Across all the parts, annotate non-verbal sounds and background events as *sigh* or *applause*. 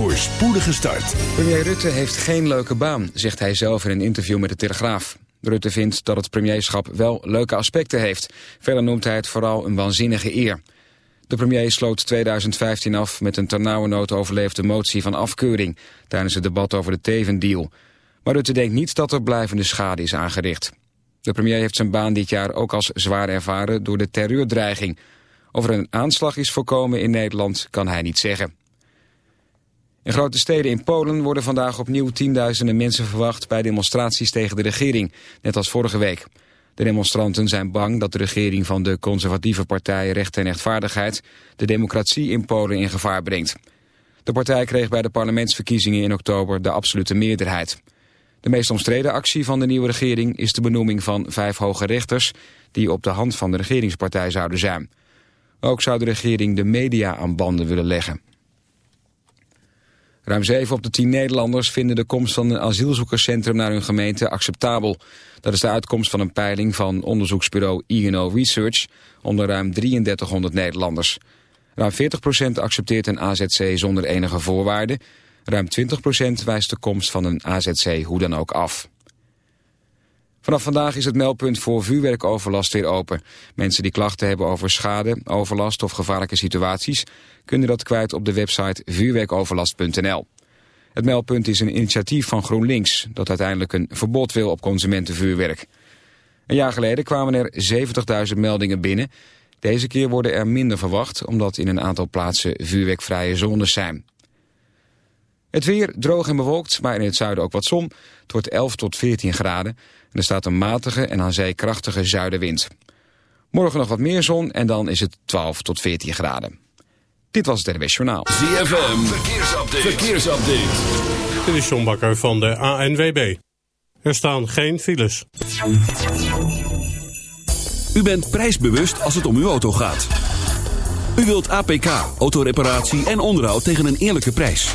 voor spoedige start. Premier Rutte heeft geen leuke baan, zegt hij zelf in een interview met de Telegraaf. Rutte vindt dat het premierschap wel leuke aspecten heeft. Verder noemt hij het vooral een waanzinnige eer. De premier sloot 2015 af met een ternauwernood overleefde motie van afkeuring... tijdens het debat over de Teven-deal. Maar Rutte denkt niet dat er blijvende schade is aangericht. De premier heeft zijn baan dit jaar ook als zwaar ervaren door de terreurdreiging. Of er een aanslag is voorkomen in Nederland kan hij niet zeggen. In grote steden in Polen worden vandaag opnieuw tienduizenden mensen verwacht bij demonstraties tegen de regering, net als vorige week. De demonstranten zijn bang dat de regering van de conservatieve partij Recht en Rechtvaardigheid de democratie in Polen in gevaar brengt. De partij kreeg bij de parlementsverkiezingen in oktober de absolute meerderheid. De meest omstreden actie van de nieuwe regering is de benoeming van vijf hoge rechters die op de hand van de regeringspartij zouden zijn. Ook zou de regering de media aan banden willen leggen. Ruim 7 op de 10 Nederlanders vinden de komst van een asielzoekerscentrum naar hun gemeente acceptabel. Dat is de uitkomst van een peiling van onderzoeksbureau INO Research onder ruim 3300 Nederlanders. Ruim 40% accepteert een AZC zonder enige voorwaarden. Ruim 20% wijst de komst van een AZC hoe dan ook af. Vanaf vandaag is het meldpunt voor vuurwerkoverlast weer open. Mensen die klachten hebben over schade, overlast of gevaarlijke situaties... kunnen dat kwijt op de website vuurwerkoverlast.nl. Het meldpunt is een initiatief van GroenLinks... dat uiteindelijk een verbod wil op consumentenvuurwerk. Een jaar geleden kwamen er 70.000 meldingen binnen. Deze keer worden er minder verwacht... omdat in een aantal plaatsen vuurwerkvrije zones zijn. Het weer droog en bewolkt, maar in het zuiden ook wat zon. Het wordt 11 tot 14 graden. En er staat een matige en aan zee krachtige zuidenwind. Morgen nog wat meer zon en dan is het 12 tot 14 graden. Dit was het NWS Journaal. ZFM, verkeersupdate. verkeersupdate. Dit is John Bakker van de ANWB. Er staan geen files. U bent prijsbewust als het om uw auto gaat. U wilt APK, autoreparatie en onderhoud tegen een eerlijke prijs.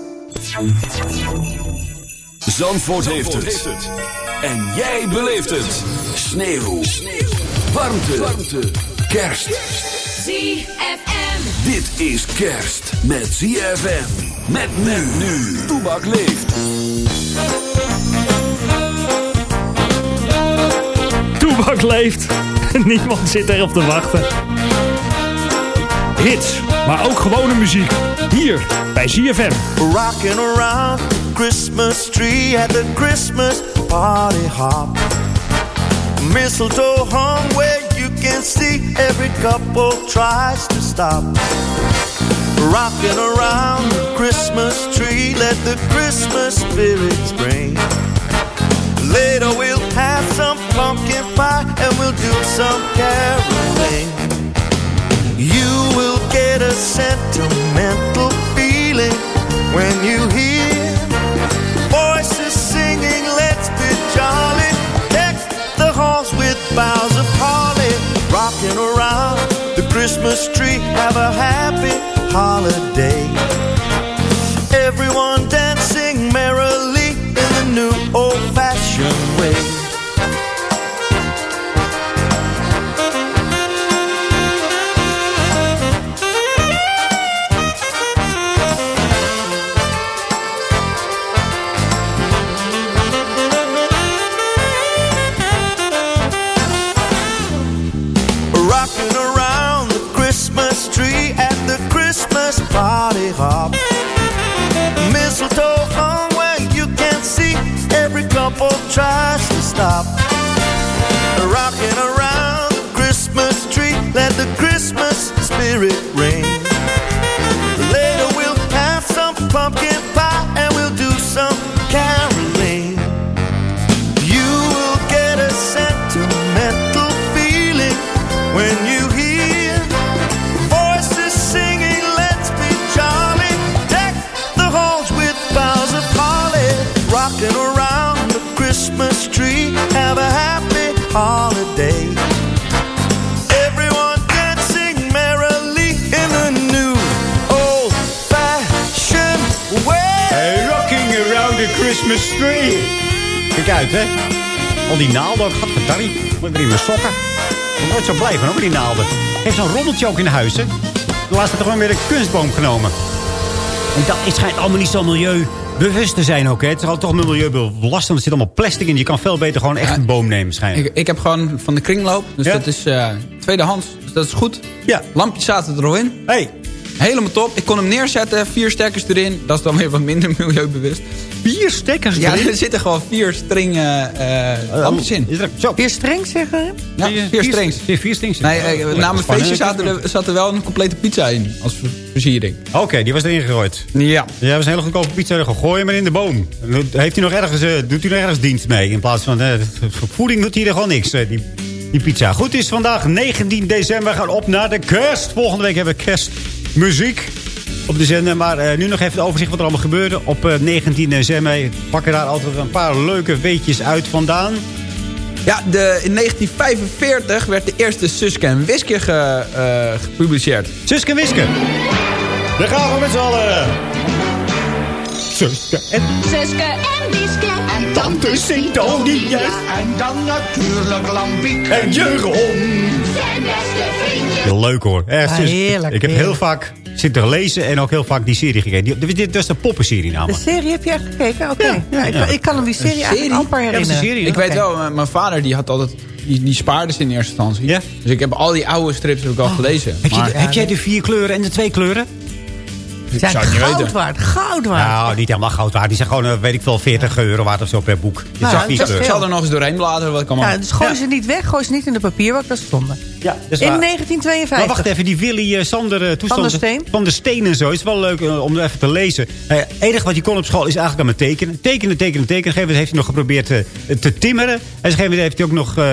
Zandvoort, heeft, het. En jij beleeft het. Sneeuw. Sneeuw. Warmte. Warmte. Kerst. ZFM. Dit is kerst met ZFM. Met men nu. Toebak leeft. Toebak leeft. *laughs* Niemand zit erop te wachten. Hits, maar ook gewone muziek. Hier bij ZFM. Rocking around Christmas tree at the Christmas party hop. Mistletoe hung where you can see every couple tries to stop. Rocking around the Christmas tree, let the Christmas spirit spring. Later we'll have some pumpkin pie and we'll do some caroling. You will get a sentimental when you hear voices singing, let's be jolly. Deck the halls with boughs of holly, rocking around the Christmas tree. Have a happy holiday. Kijk uit, hè. Al die naalden ook. Gadverdarrie. Moet weer in mijn sokken. Ik nooit zo blij van, hoor, die naalden. Heeft zo'n rommeltje ook in huis, hè. Laatst toch wel weer een kunstboom genomen. En dat het schijnt allemaal niet zo milieubewust te zijn ook, hè. Het is toch milieubelastend. Er zit allemaal plastic in. Je kan veel beter gewoon echt een boom nemen, schijnlijk. Ik, ik heb gewoon van de kringloop. Dus Ja? dat is eh, tweedehands. Dus dat is goed. Ja. Lampjes zaten er al in. Hey, Helemaal top. Ik kon hem neerzetten. Vier stekkers erin. Dat is dan weer wat minder *laughs* milieubewust. vier stekkers Ja, erin. er zitten gewoon vier stringen eh lampjes in. Is zo. Weer streng zeggen? Ja, vier strings. Vier, vier strings. Nee, na mijn feestje zat er, zat er wel een complete pizza in. Als ver- versiering. Oké, die was erin gegooid. Ja. Ja, was een hele goedkope pizza. Gooi hem maar in de boom. Heeft hij nog ergens, eh, doet hij nog ergens dienst mee? In plaats van eh, voeding doet hij er gewoon niks. die, die pizza. Goed, het is vandaag 19 december. We gaan op naar de kerst. Volgende week hebben we kerstmuziek op de zender. Maar eh, nu nog even het overzicht wat er allemaal gebeurde. Op eh, 19 december We pakken daar altijd een paar leuke weetjes uit vandaan. Ja, de, in 1945 werd de eerste Suske en Wiske ge, eh, gepubliceerd. Suske en Wiske. Daar gaan we met z'n allen. Suske en Suske en En Tante. En dan natuurlijk Lambiek. En Jeroen. Zijn beste vriendje. Heel leuk hoor. Ja, heerlijk, Ik heb heel vaak zitten lezen en ook heel vaak die serie gekeken. Die- Dit, dit is de poppenserie De namelijk. serie heb je echt gekeken? Oké. Ja. Ja, ik, Ja. ik kan hem die serie, eigenlijk serie? amper Ja, dat is herinneren. serie. Ik weet wel, mijn- mijn vader die had altijd... Die, die spaarde ze in eerste instantie. Ja? Dus ik heb al die oude strips heb ik al gelezen. Heb, je, heb jij de vier kleuren en de twee kleuren? Zijn zou het niet goud weten. waard, goud waard. Nou, niet helemaal goud waard. Die zijn gewoon, eh, weet ik veel, 40 euro waard of zo per boek. Nou, ja, dat is ik zal er nog eens doorheen bladeren wat ik allemaal... Ja, dus gooi Ja. ze niet weg, gooi ze niet in de papierbak, dat is zonde. Ja, dat is In waar. 1952. Maar wacht even, die Willy eh, Sander eh, toestand... Van der Steen? Van de Steen en zo. Is wel leuk eh, om even te lezen. Eh, Het enige wat hij kon op school is eigenlijk aan het tekenen. Tekenen, tekenen, tekenen. Op een gegeven moment heeft hij nog geprobeerd te timmeren. En op een gegeven moment heeft hij ook nog eh,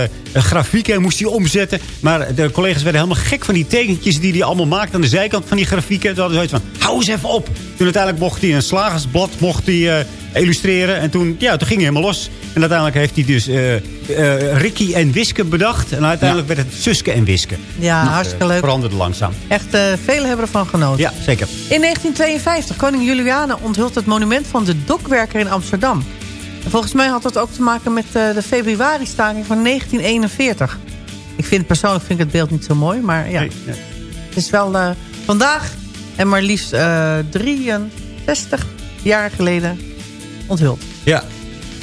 grafieken moest hij omzetten. Maar de collega's werden helemaal gek van die tekentjes die hij allemaal maakte aan de zijkant van die grafieken. Toen hadden ze zoiets van, hou eens even op. Toen uiteindelijk mocht hij een slagersblad mocht hij, eh, illustreren. En toen, ja, toen ging hij helemaal los. En uiteindelijk heeft hij dus eh, Ricky en Wiske bedacht. En uiteindelijk werd het Suske en Wiske. Ja, hartstikke leuk. Veranderde langzaam. Echt, velen hebben ervan genoten. Ja, zeker. In 1952, koning Juliana onthult het monument van de dokwerker in Amsterdam. En volgens mij had dat ook te maken met eh, de februari-staking van 1941. Ik vind persoonlijk vind ik het beeld niet zo mooi, maar ja. Nee, nee. Het is wel eh, vandaag en maar liefst eh 63 jaar geleden onthuld. Ja.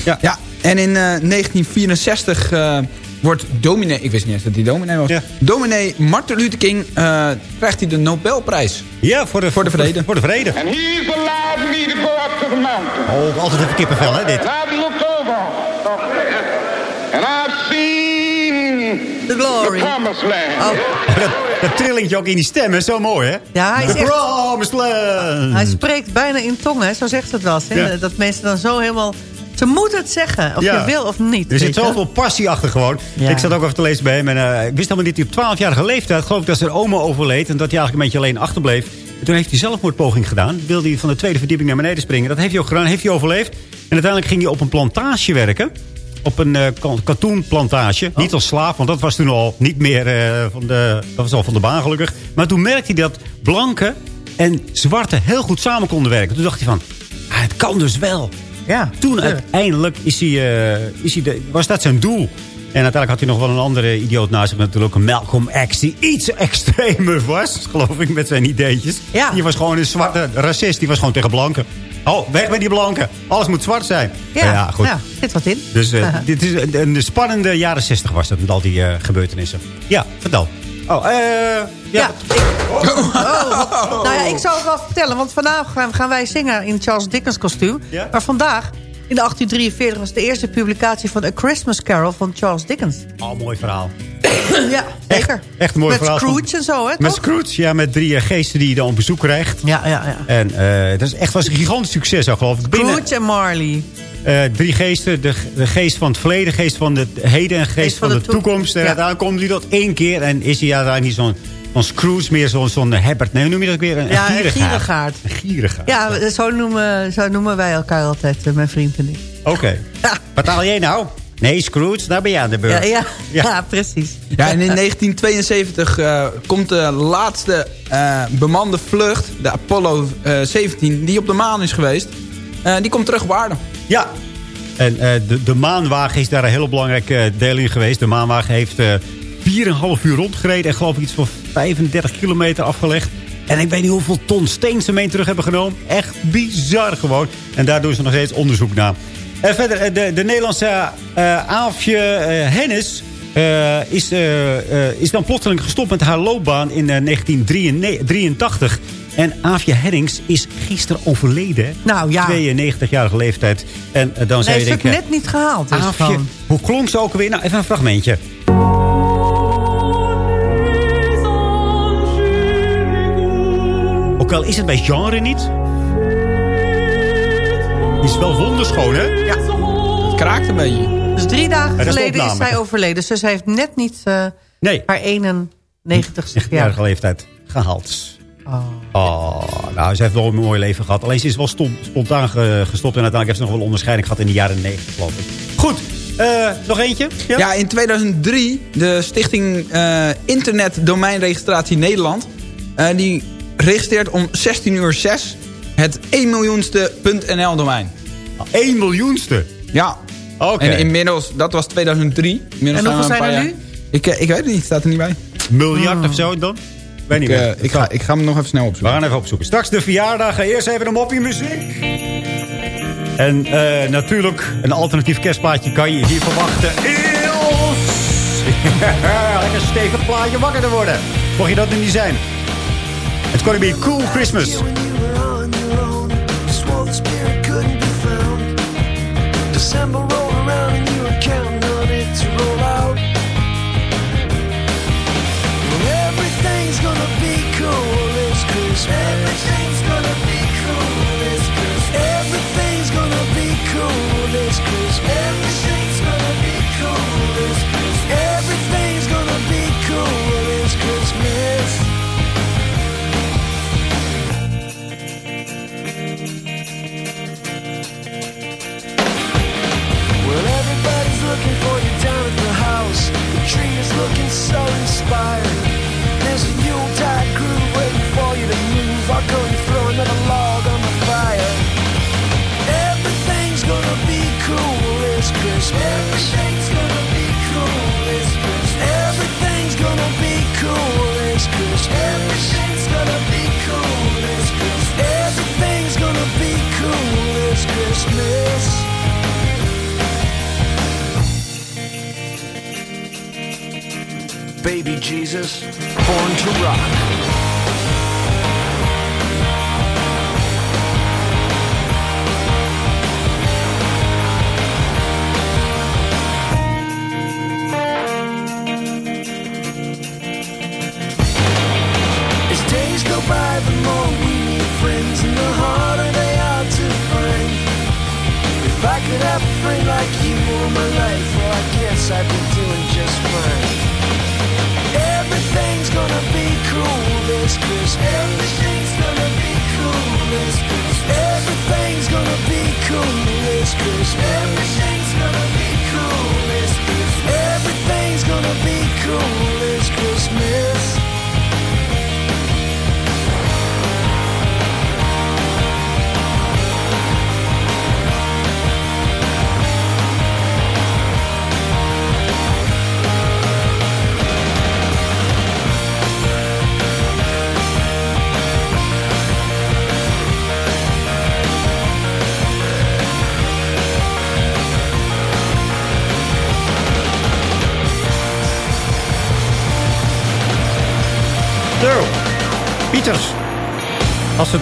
Ja, en in eh, 1964 eh, wordt dominee... Ik wist niet eens dat hij dominee was. Ja. Dominee Martin Luther King eh, krijgt hij de Nobelprijs. Ja, voor de, Voor de vrede. Voor de vrede. And he's allowed me to go up to the mountain. Oh, altijd even kippenvel, hè, dit. And I've looked over. And I've seen The the glory. promised land. Oh, *laughs* Dat, dat trillingje ook in die stem, hè. Zo mooi, hè. ja, hij, is The echt, promised land. hij spreekt bijna in tongen, hè, zo zegt het wel eens. Hè? Ja. Dat mensen dan zo helemaal... Ze moeten het zeggen, of Ja. je wil of niet. Er zit zoveel passie achter gewoon. Ja. Ik zat ook even te lezen bij hem. En, eh, ik wist helemaal niet dat hij op 12-jarige leeftijd... geloof ik dat zijn oma overleed. En dat hij eigenlijk een beetje alleen achterbleef. En toen heeft hij zelfmoordpoging gedaan. Wilde hij van de tweede verdieping naar beneden springen. Dat heeft hij ook gedaan. Heeft hij overleefd. En uiteindelijk ging hij op een plantage werken. Op een eh, ka- katoenplantage. Niet als slaaf, want dat was toen al niet meer eh, van, de, dat was al van de baan gelukkig. Maar toen merkte hij dat blanke en zwarte heel goed samen konden werken. Toen dacht hij van, ah, het kan dus wel. Ja, Toen uiteindelijk is hij, eh, is hij de, was dat zijn doel. En uiteindelijk had hij nog wel een andere idioot naast zich. Natuurlijk een Malcolm X die iets extremer was. Geloof ik, met zijn ideetjes. Ja. Die was gewoon een zwarte racist. Die was gewoon tegen blanken. Oh, weg met die blanken. Alles moet zwart zijn. Ja, goed. ja, zit wat in. Dus eh, *laughs* dit is een, een spannende jaren 60 was dat met al die eh, gebeurtenissen. Ja, vertel. Oh, eh... ja. Ja, ik, oh, nou ja, ik zal het wel vertellen. Want vandaag gaan, wij zingen in Charles Dickens kostuum. Ja? Maar vandaag, in 1843, was de eerste publicatie van A Christmas Carol van Charles Dickens. Oh, mooi verhaal. *coughs* ja, zeker. echt mooi Met verhaal van- Scrooge en zo, hè? Met toch? Scrooge, ja, met drie eh, geesten die je dan op bezoek krijgt. Ja, ja, ja. En eh, dat is echt was een gigantisch succes, al geloof ik. Binnen Scrooge en Marley. Eh, drie geesten. De, de geest van het verleden, de geest van het heden en de geest, van, de, toekomst. En Ja. uiteindelijk komt hij tot één keer. En is hij uiteindelijk niet zo'n van Scrooge, meer zo'n zo'n Herbert. Nee, noem je dat ook weer? Een, Ja, een gierigaard. gierigaard. Een gierigaard. Ja, zo noemen, zo noemen wij elkaar altijd, eh, mijn vriend en ik. Oké. Wat haal jij nou? Nee, Scrooge, daar ben je aan de beurt. Ja, ja, Ja. ja. precies. Ja, en in 1972 eh, komt de laatste eh, bemande vlucht, de Apollo eh, 17, die op de maan is geweest. Eh, die komt terug op aarde. Ja. En eh, de, de maanwagen is daar een heel belangrijk eh, deel in geweest. De maanwagen heeft eh 4,5 uur rondgereden. En geloof ik iets van 35 kilometer afgelegd. En ik weet niet hoeveel ton steen ze mee terug hebben genomen. Echt bizar gewoon. En daar doen ze nog steeds onderzoek naar. En verder, de, de Nederlandse eh Aafje Hennis... is, is dan plotseling gestopt met haar loopbaan in eh, 1983. En Aafje Hennings is gisteren overleden. Nou ja. 92-jarige leeftijd. En eh, dan zou Nee, je denken... net niet gehaald. Dus Aafje, gewoon. hoe klonk ze ook alweer? Nou, even een fragmentje. Ook al is het bij genre niet. Is wel wonderschoon, hè? Ja. Het kraakt een beetje. Dus drie dagen is geleden is zij overleden. Dus ze heeft net niet eh, Nee, haar 91ste 90-jarige jaar. leeftijd gehaald. Oh. Oh, nou, ze heeft wel een mooi leven gehad. Alleen ze is wel spontaan ge- gestopt. En uiteindelijk heeft ze nog wel onderscheiding gehad in de jaren 90, geloof ik. Goed, eh, nog eentje? Ja, in 2003, de stichting eh, Internet Domeinregistratie Nederland... eh, die registreert om 16 uur 6 het 1 miljoenste .nl domein. 1 miljoenste. Ja. Oké. En inmiddels, dat was 2003. Inmiddels En hoeveel zijn er paar nu? Ik, ik weet het niet, staat er niet bij. Miljard of zo dan? Weet niet Ik, meer. eh, ik, ga, ik ga hem nog even snel We opzoeken. gaan even opzoeken. Straks de verjaardag. Eerst even een moppie muziek. En eh, natuurlijk, een alternatief kerstplaatje kan je hier verwachten. Eels! *laughs* Lekker stevig plaatje wakker te worden. Mocht je dat er niet zijn. It's gonna be cool Christmas. Christmas. Everything's gonna be cool this Christmas. Everything's gonna be cool this Christmas. Everything's gonna be cool this Christmas. Everything's gonna be cool this Christmas. Baby Jesus, born to rock.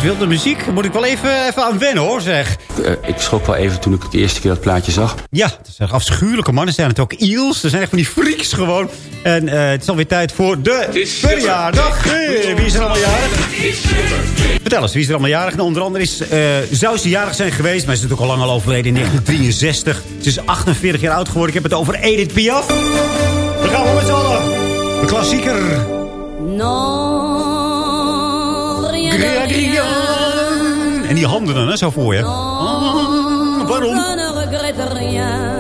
Wilde muziek, moet ik wel even, even aan wennen hoor, zeg. Eh, ik schrok wel even toen ik de eerste keer dat plaatje zag. Ja, het zijn afschuwelijke mannen. zijn het ook eels. Er zijn echt van die freaks gewoon. En eh, het is alweer tijd voor de verjaardag. Hey, wie is er allemaal jarig? Vertel eens, wie is er allemaal jarig? Nou, onder andere is, eh, zou ze jarig zijn geweest, maar ze is natuurlijk al lang al overleden in 1963. Ze is 48 jaar oud geworden. Ik heb het over Edith Piaf. Dan gaan we met z'n allen. De klassieker. Gria. En die handen dan, hè, zo voor je. Ah, waarom?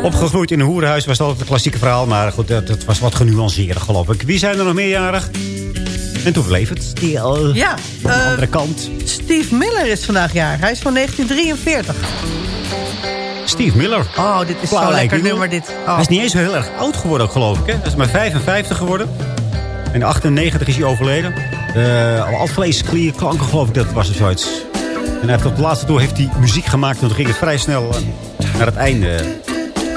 Opgegroeid in een hoerenhuis was dat altijd een klassieke verhaal. Maar goed, dat, dat was wat genuanceerder, geloof ik. Wie zijn er nog meerjarig? En toen bleef het stil. Ja. Aan de eh, andere kant. Steve Miller is vandaag jaar. Hij is van 1943. Steve Miller. Oh, dit is zo'n lekker nummer dit. Oh. Hij is niet eens zo heel erg oud geworden, geloof ik. Hè? Hij is maar 55 geworden. In 98 is hij overleden. Uh, alvleesklier, klanken, geloof ik, dat was er zoiets. En hij heeft op de laatste toe heeft hij muziek gemaakt. En toen ging het vrij snel eh, naar het einde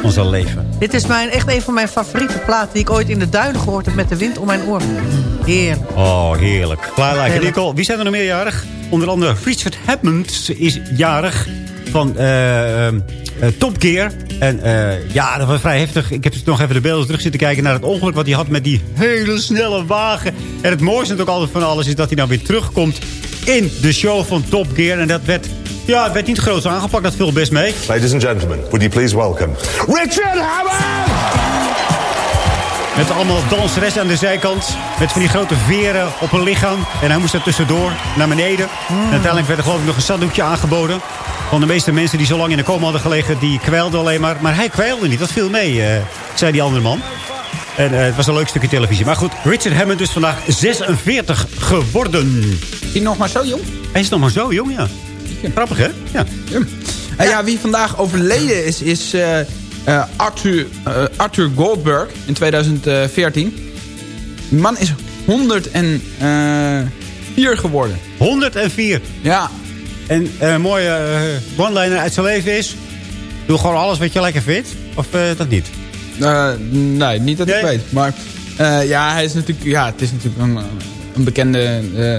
van zijn leven. Dit is mijn, echt een van mijn favoriete platen... die ik ooit in de duinen gehoord heb met de wind om mijn oren. Heerlijk. Oh, heerlijk. Nicole, wie zijn er nog meerjarig? Onder andere Richard Hammond is jarig van eh, Top Gear. En eh, ja, dat was vrij heftig. Ik heb dus nog even de beelden terug zitten kijken naar het ongeluk wat hij had met die hele snelle wagen. En het mooiste natuurlijk altijd van alles is dat hij dan weer terugkomt in de show van Top Gear. En dat werd, ja, werd niet groot aangepakt. Dat viel best mee. Ladies and gentlemen, would you please welcome Richard Hammond! Met allemaal danseressen aan de zijkant. Met van die grote veren op hun lichaam. En hij moest er tussendoor naar beneden. En uiteindelijk werd er geloof ik nog een zakdoekje aangeboden. Van de meeste mensen die zo lang in de coma hadden gelegen, die kwijlden alleen maar. Maar hij kwijlde niet, dat viel mee, eh, zei die andere man. En eh, het was een leuk stukje televisie. Maar goed, Richard Hammond is vandaag 46 geworden. Is hij nog maar zo jong? Hij is nog maar zo jong, ja. Grappig, hè? Ja. Eh, ja, wie vandaag overleden is, is eh, eh, Arthur, eh, Arthur Goldberg in 2014. Die man is 104 geworden. 104. Ja. En eh, een mooie eh, one-liner uit zijn leven is... Doe gewoon alles wat je lekker vindt. Of eh, dat niet? Eh, nee, niet dat ik weet. Maar eh, ja, hij is natuurlijk, ja, het is natuurlijk een, een bekende... eh,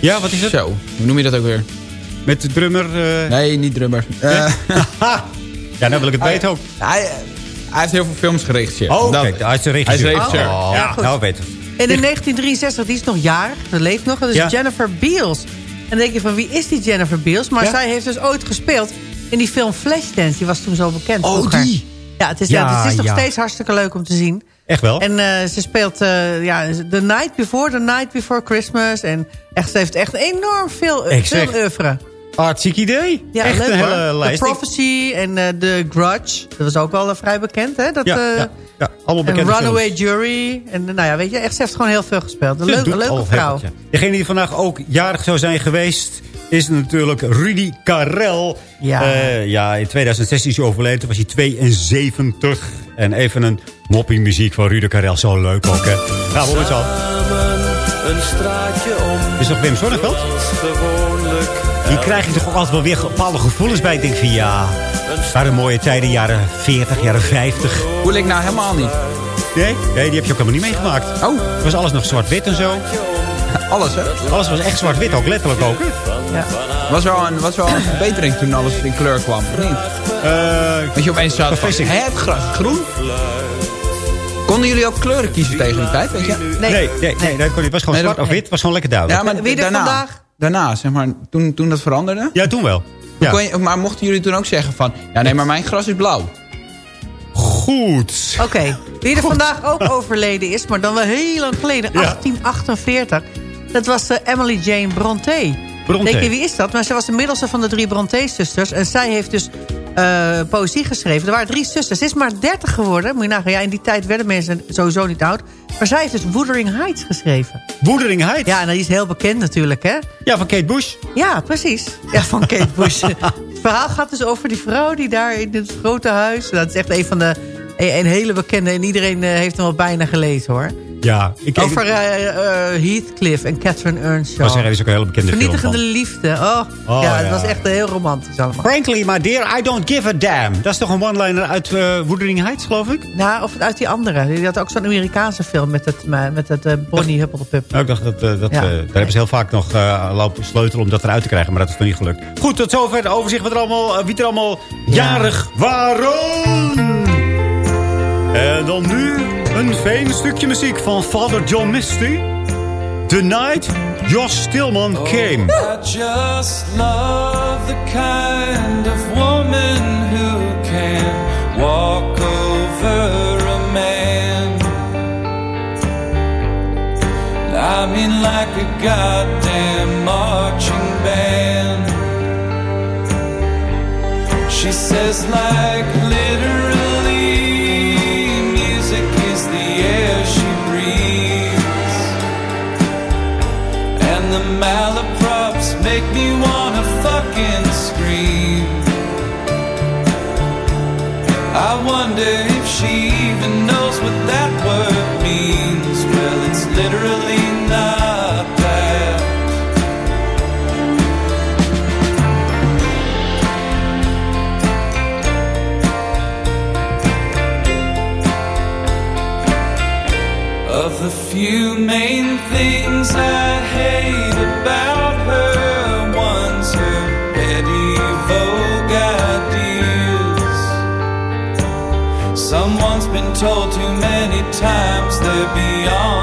ja, wat is het? Zo, hoe noem je dat ook weer? Met de drummer? eh, Nee, niet drummer. Nee? *laughs* *laughs* Ja, nou wil ik het weten ook. hij, hij heeft heel veel films geregisseerd. Oh, oké. Hij is de regisseur. Hij is regisseur. Oh, ja. goed. Nou, weet het. En in 1963, die is nog jarig, dat leeft nog. Dat is Ja. Jennifer Beals. En dan denk je van, wie is die Jennifer Beals? Maar Ja. zij heeft dus ooit gespeeld in die film Flashdance. Die was toen zo bekend Oh, vroeger. die? Ja, het is, Ja, ja, het is nog ja. steeds hartstikke leuk om te zien. Echt wel? En eh, ze speelt uh, ja, The Night Before, The Night Before Christmas. En echt, ze heeft echt enorm veel, Ik veel oeuvre. Hartstikke idee. Ja, Echt leuk, een hoor. hele The lijst. Prophecy en uh, The Grudge. Dat was ook wel uh, vrij bekend, hè? Dat, Ja, uh, ja, ja, allemaal en bekende Runaway films. Jury. En nou ja, weet je, echt, ze heeft gewoon heel veel gespeeld. Een Ze leuke, leuke vrouw. Degene die vandaag ook jarig zou zijn geweest... is natuurlijk Rudy Karel. Ja. Eh, ja, in 2016 is hij overleden. Toen was hij 72. En even een moppie muziek van Rudy Karel. Zo leuk ook, hè? Gaan we allen. Een straatje om. Is dat Wim Sonneveld? Die krijg ik toch ook altijd wel weer bepaalde gevoelens bij. Ik denk van ja, waren mooie tijden, jaren 40, jaren 50. Voel ik nou helemaal niet. Nee? Nee, die heb je ook helemaal niet meegemaakt. Oh. Het was alles nog zwart-wit en zo. *laughs* Alles, hè? Alles was echt zwart-wit, ook letterlijk ook. Ja. Was wel een, was wel een verbetering toen alles in kleur kwam, of niet? Uh, Dat je opeens zat van, hè, het gras groen. Konden jullie ook kleuren kiezen tegen die tijd, weet je? Nee. Nee, nee, nee, dat kon niet. Het was gewoon Nee, zwart of wit. Het was gewoon lekker duidelijk. Ja, maar Wie er daarna, vandaag? Daarna, zeg maar, toen, toen dat veranderde... Ja, toen wel. Ja. kon je, maar mochten jullie toen ook zeggen van... Ja, nee, maar mijn gras is blauw. Goed. Oké, wie er vandaag ook *laughs* overleden is, maar dan wel heel lang geleden, Ja. 1848. Dat was eh, Emily Jane Brontë. Brontë. Denk je, wie is dat? Maar ze was de middelste van de drie Brontë-zusters. En zij heeft dus eh, poëzie geschreven. Er waren drie zusters. Ze is maar 30 geworden. Moet je nagaan. Ja, in die tijd werden mensen sowieso niet oud. Maar zij heeft dus Wuthering Heights geschreven. Wuthering Heights. Ja, en die is heel bekend natuurlijk, hè? Ja, van Kate Bush. Ja, precies. Ja, van Kate Bush. *laughs* het verhaal gaat dus over die vrouw die daar in het grote huis... Dat is echt een van de... Een, een hele bekende... En iedereen eh, heeft hem al bijna gelezen, hoor. Ja, ik Over eh, eh, Heathcliff en Catherine Earnshaw. Zeggen, er is ook een hele bekende film Vernietigende liefde. Oh, Oh, ja, ja. het was echt heel romantisch allemaal. Frankly, my dear, I don't give a damn. Dat is toch een one-liner uit uh, Woodering Heights, geloof ik? Nou, of uit die andere. Die had ook zo'n Amerikaanse film met het, met het eh, Bonnie Huppeldepup. Nou, ik dacht, dat, eh, dat, Ja. eh, daar hebben ze heel vaak nog uh, lopen sleutelen om dat eruit te krijgen. Maar dat is nog niet gelukt. Goed, tot zover het overzicht wat er allemaal, uh, wie er allemaal jarig waren. En dan nu een fijn stukje muziek van Father John Misty. The Night Josh Stillman Came. I just love the kind of woman who can walk over a man. I mean, like a goddamn marching band. She says, like literally, malaprops make me wanna fucking scream. I wonder if she told too many times they're beyond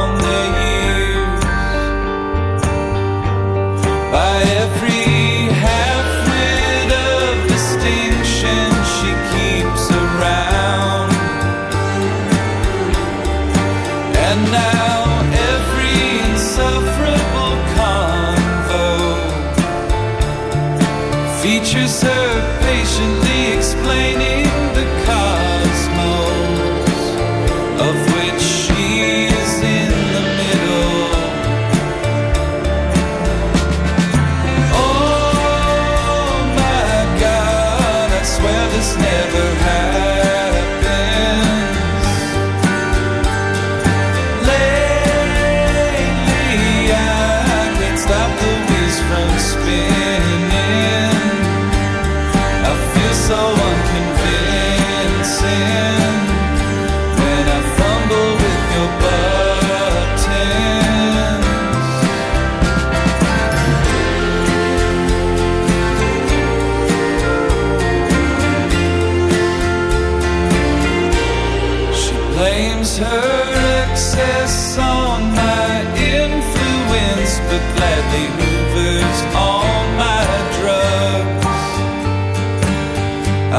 my drugs.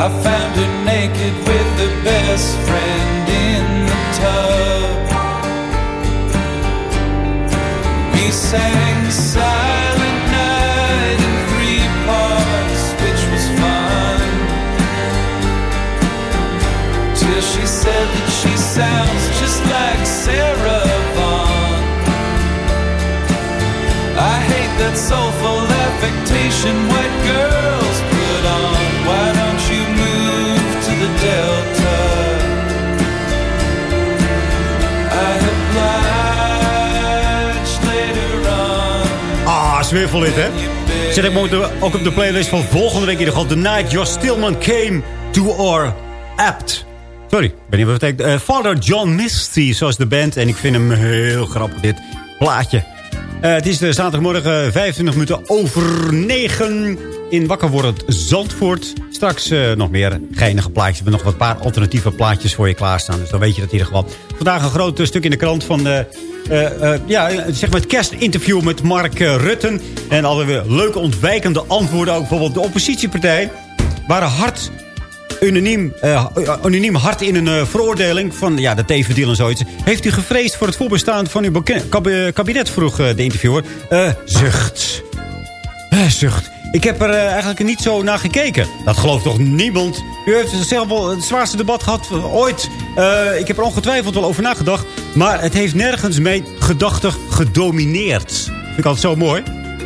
I found her dit, hè? Zet ik ook op de playlist van volgende week in ieder geval. The Night Josh Stillman Came to Our Apt. Sorry, ik weet niet wat het betekent. Eh, Father John Misty, zoals de band. En ik vind hem heel grappig, dit plaatje. Eh, het is de zaterdagmorgen 25 minuten over 9 in Wakker Wordend Zandvoort. Straks eh, nog meer geinige plaatjes. We hebben nog wat paar alternatieve plaatjes voor je klaarstaan. Dus dan weet je dat in ieder geval. Vandaag een groot eh, stuk in de krant van... eh, eh, eh, ja, zeg maar het kerstinterview met Mark eh, Rutten. En alweer leuke ontwijkende antwoorden. Ook bijvoorbeeld de oppositiepartij. Waren hard unaniem, eh, unaniem hard in een eh, veroordeling van ja, de TV-deal en zoiets. Heeft u gevreesd voor het voorbestaan van uw kab- kabinet, vroeg de interviewer. Zucht. Zucht. Ik heb er eigenlijk niet zo naar gekeken. Dat gelooft toch niemand? U heeft zelf het zwaarste debat gehad ooit. Ik heb er ongetwijfeld wel over nagedacht. Maar het heeft nergens mijn gedachten gedomineerd. Vind ik altijd zo mooi.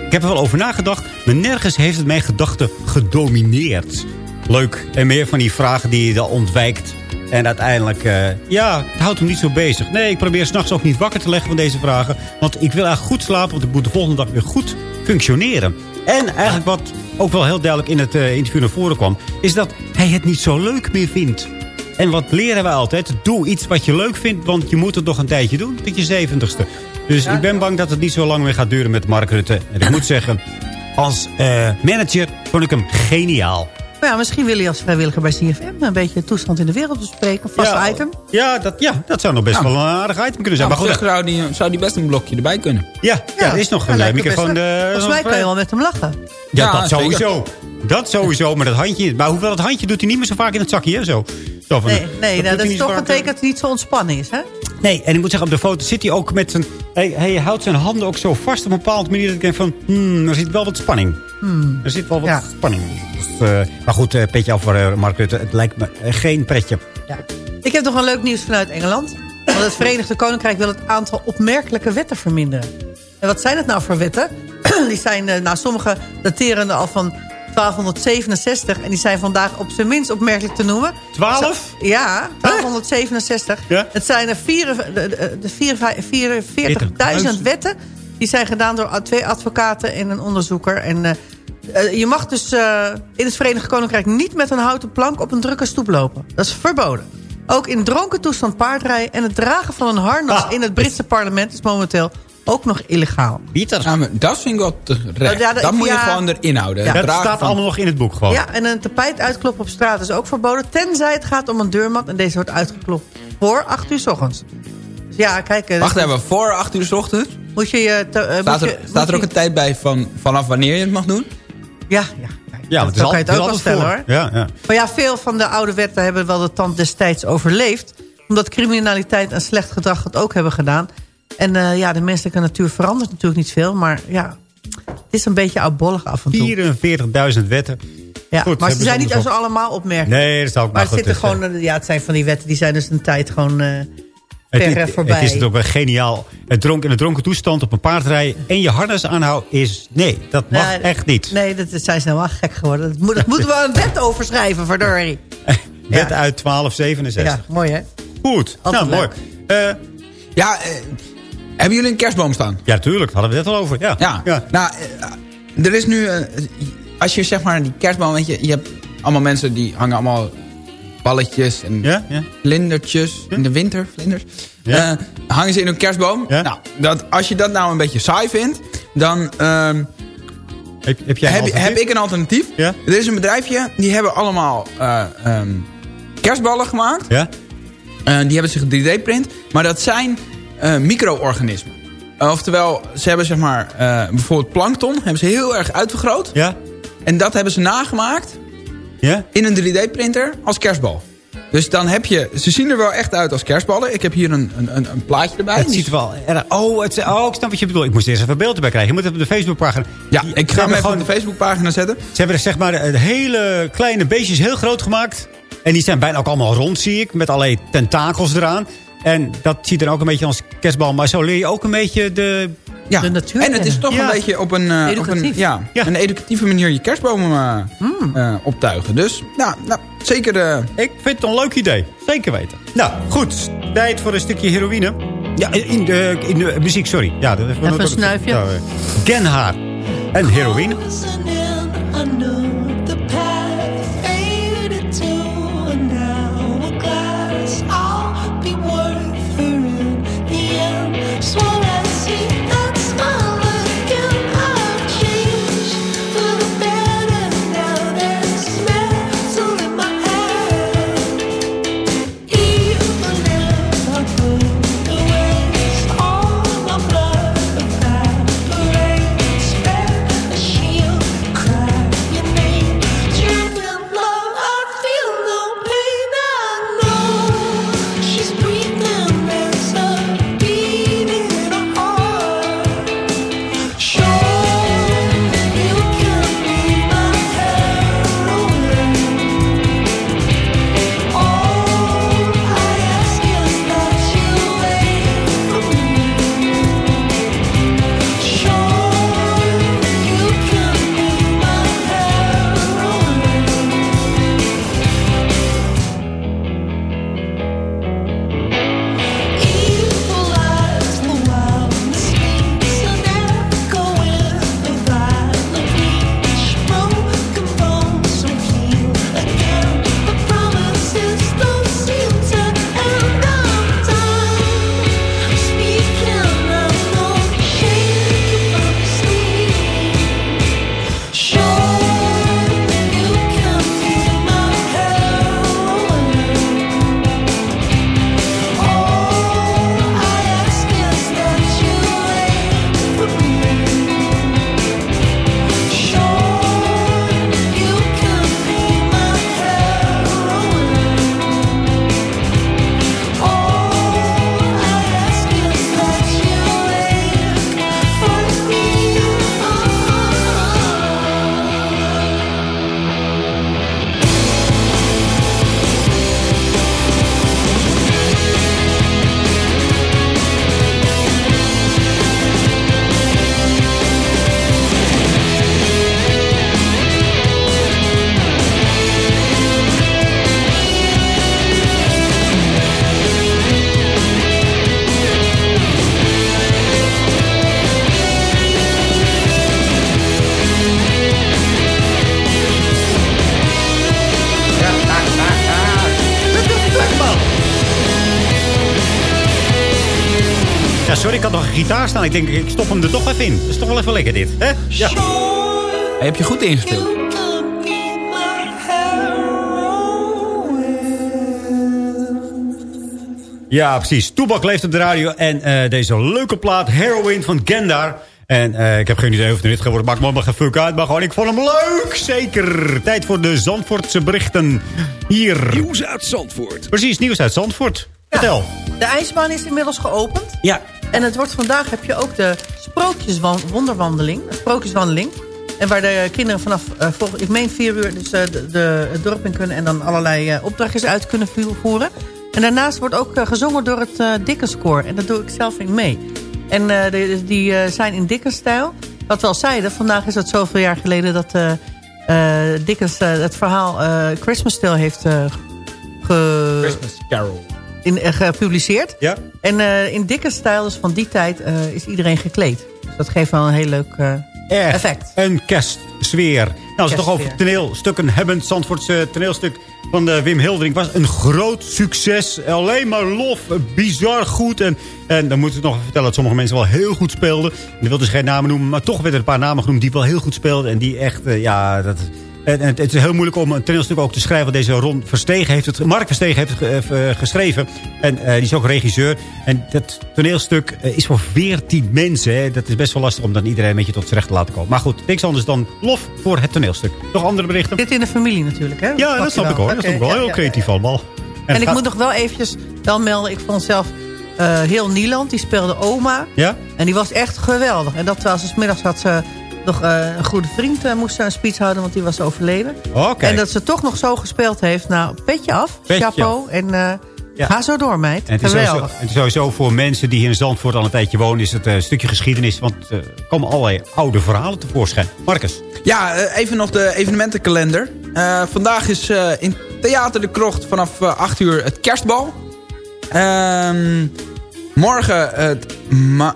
Ik heb er wel over nagedacht. Maar nergens heeft het mijn gedachten gedomineerd. Leuk. En meer van die vragen die je dan ontwijkt. En uiteindelijk, eh, ja, het houdt hem niet zo bezig. Nee, ik probeer s'nachts ook niet wakker te leggen van deze vragen. Want ik wil eigenlijk goed slapen, want ik moet de volgende dag weer goed functioneren. En eigenlijk wat ook wel heel duidelijk in het eh, interview naar voren kwam... is dat hij het niet zo leuk meer vindt. En wat leren wij altijd? Doe iets wat je leuk vindt, want je moet het nog een tijdje doen. Tot je zeventigste. Dus ik ben bang dat het niet zo lang meer gaat duren met Mark Rutte. En ik moet zeggen, als eh, manager vond ik hem geniaal. Maar ja, misschien wil hij als vrijwilliger bij CFM een beetje de toestand in de wereld bespreken. Vast Ja, item. Ja dat, ja, dat zou nog best wel een aardig item kunnen zijn. Nou, maar goed, zou die, zou die best een blokje erbij kunnen. ja, ja, er is nog een eh, microfoon. leuk. eh, Volgens mij kan je eh, wel met hem lachen. Ja, Ja, dat zeker. sowieso. Dat sowieso, maar dat handje... Maar hoewel dat handje doet hij niet meer zo vaak in het zakje, hè? Zo. Zo van, Nee, nee doet nou, dat is toch een teken dat hij niet zo ontspannen is, hè? Nee, en ik moet zeggen, op de foto zit hij ook met zijn... Hij, hij houdt zijn handen ook zo vast op een bepaalde manier... dat ik denk van, hmm, er zit wel wat spanning. Hmm. Er zit wel wat Ja. spanning. Dus, eh, maar goed, eh, petje af voor eh, Mark Rutte. Het lijkt me geen pretje. Ik heb nog een leuk nieuws vanuit Engeland. Want het Verenigde Koninkrijk wil het aantal opmerkelijke wetten verminderen. En wat zijn het nou voor wetten? *clears throat* Die zijn, nou, sommige daterende al van 1267. En die zijn vandaag op zijn minst opmerkelijk te noemen. 12? Ja, 1267. Ja? Het zijn er vier- de- de- de vier- 44.000 wetten. Die zijn gedaan door twee advocaten en een onderzoeker. En eh, eh, je mag dus eh, in het Verenigd Koninkrijk niet met een houten plank op een drukke stoep lopen. Dat is verboden. Ook in dronken toestand paardrijden en het dragen van een harnas Ah. in het Britse parlement is momenteel ook nog illegaal. Ja, dat vind ik wel terecht. Ja, dat- dat moet je gewoon erin houden. Ja. Dat staat van- allemaal nog in het boek gewoon. Ja, en een tapijt uitkloppen op straat is ook verboden. Tenzij het gaat om een deurmat en deze wordt uitgeklopt voor 8 uur s ochtends. Dus ja, kijk. eh, Wacht even, voor 8 uur s ochtends? Moet je je... te- eh, Staat er, je- staat er ook een tijd bij van, vanaf wanneer je het mag doen? Ja, ja. Ja, dat kan je het ook wel stellen hoor. Ja, ja. Maar ja, veel van de oude wetten hebben wel de tand destijds overleefd. Omdat criminaliteit en slecht gedrag het ook hebben gedaan. En eh, ja, de menselijke natuur verandert natuurlijk niet veel. Maar ja, het is een beetje oudbollig af en toe. 44.000 wetten. Ja, Goed, maar ze zijn niet als allemaal opmerkelijk. Nee, dat zou ook maar maar het zitten dus, gewoon, eh, ja, het zijn van die wetten die zijn dus een tijd gewoon eh ver eh, het, voorbij. het is natuurlijk wel geniaal. Het dronk, in een dronken toestand op een paard rijden en je harnas aanhouden is... Nee, dat mag Nee, echt niet. Nee, dat, dat zijn ze helemaal gek geworden. Dat, moet, dat moeten we een wet over schrijven, verdorie. *laughs* Wet Ja. uit 1267. Ja, mooi hè? Goed, Altijd nou mooi. Eh, Ja, eh, hebben jullie een kerstboom staan? ja, tuurlijk. Hadden we het net al over. Ja. Ja. ja. Nou, eh, er is nu... eh, als je zeg maar die kerstboom... Weet je, je hebt allemaal mensen die hangen allemaal balletjes en Ja, ja. vlindertjes in de winter. Vlinders. Ja. Eh, hangen ze in een kerstboom. Ja. Nou, dat, als je dat nou een beetje saai vindt... Dan ehm, Heb, heb jij heb, ik een alternatief. Ja? Er is een bedrijfje. Die hebben allemaal eh, ehm, kerstballen gemaakt. Ja? Die hebben zich 3D-print. Maar dat zijn eh, micro-organismen. Eh, oftewel, ze hebben zeg maar... eh, bijvoorbeeld plankton hebben ze heel erg uitvergroot. Ja? En dat hebben ze nagemaakt Ja? in een 3D-printer als kerstbal. Dus dan heb je... Ze zien er wel echt uit als kerstballen. Ik heb hier een, een, een, plaatje erbij. Het ziet er wel erg... Oh, het, oh, ik snap wat je bedoelt. Ik moest eerst even beeld erbij krijgen. Je moet het op de Facebookpagina... Ja, ik ga hem even op gewoon- de Facebookpagina zetten. Ze hebben er zeg maar hele kleine beestjes heel groot gemaakt. En die zijn bijna ook allemaal rond, zie ik. Met allerlei tentakels eraan. En dat ziet er ook een beetje als kerstbal. Maar zo leer je ook een beetje de... Ja. De natuur en het is toch Ja. een beetje op een, eh, op een, ja, Ja. een educatieve manier je kerstboom eh, eh, optuigen. Dus nou, nou zeker... eh, Ik vind het een leuk idee. Zeker weten. Nou, goed. Tijd voor een stukje heroïne. Ja, in de, in de muziek, sorry. Ja, dat Even een snuifje. Ja, Genhaar en heroïne. Ik denk, ik stop hem er toch even in. Dat is toch wel even lekker dit. Hè? Ja. Hey, heb je goed ingespeeld? Ja, precies. Toebak leeft op de radio. En eh, deze leuke plaat, Heroin van Gendar. En eh, ik heb geen idee of het dit geworden. Maakt me maar geen fuck uit. Maar gewoon, ik vond hem leuk. Zeker. Tijd voor de Zandvoortse berichten. Hier. Nieuws uit Zandvoort. Precies, nieuws uit Zandvoort. Vertel. De ijsbaan is inmiddels geopend. Ja. En het wordt vandaag heb je ook de sprookjeswonderwandeling. Sprookjeswandeling. En waar de kinderen vanaf, volgens, ik meen vier uur, dus, eh, de, het dorp in kunnen... en dan allerlei eh, opdrachtjes uit kunnen voeren. En daarnaast wordt ook gezongen door het Dickenskoor. En dat doe ik zelf in mee. En die zijn in Dickens-stijl. Wat we al zeiden, vandaag is het zoveel jaar geleden... dat Dickens het verhaal Christmas Tale heeft ge- Christmas Carol. In, eh, gepubliceerd. Ja. En eh, in dikke stijl, dus van die tijd, eh, is iedereen gekleed. Dus dat geeft wel een heel leuk Echt effect. een kerstsfeer. Nou, als we het toch over toneelstukken hebben. Het Zandvoortse toneelstuk van de Wim Hildering was een groot succes. Alleen maar lof, bizar goed. En, en dan moeten we nog vertellen dat sommige mensen wel heel goed speelden. Ik wil dus geen namen noemen, maar toch werden er een paar namen genoemd die wel heel goed speelden. En die echt, ja, dat... En, het is heel moeilijk om een toneelstuk ook te schrijven. Want deze Ron Verstegen heeft het, Mark Verstegen heeft het ge- eh, geschreven. En eh, die is ook regisseur. En dat toneelstuk eh, is voor veertien mensen. Hè. Dat is best wel lastig om dan iedereen een beetje tot z'n recht te laten komen. Maar goed, niks anders dan lof voor het toneelstuk. Nog andere berichten? Dit in de familie natuurlijk, hè? Ja, dat snap wel. ik hoor. Dat is ook wel heel ja, creatief ja. allemaal. En, ik gaat- moet nog wel eventjes wel melden. Ik vond zelf eh, heel Nieland. Die speelde oma. Ja? En die was echt geweldig. En dat terwijl ze 's middags had ze nog eh, een goede vriend eh, moest een speech houden. Want die was overleden. Oké. En dat ze toch nog zo gespeeld heeft. Nou, petje af. Petje chapeau. En eh, Ja. ga zo door, meid. En het, is sowieso, geweldig. het is sowieso voor mensen die hier in Zandvoort al een tijdje wonen... is het eh, een stukje geschiedenis. Want eh, er komen allerlei oude verhalen tevoorschijn. Marcus. Ja, eh, even nog de evenementenkalender. Eh, vandaag is eh, in Theater de Krocht vanaf eh, 8 uur het kerstbal. Ehm, morgen het... Ma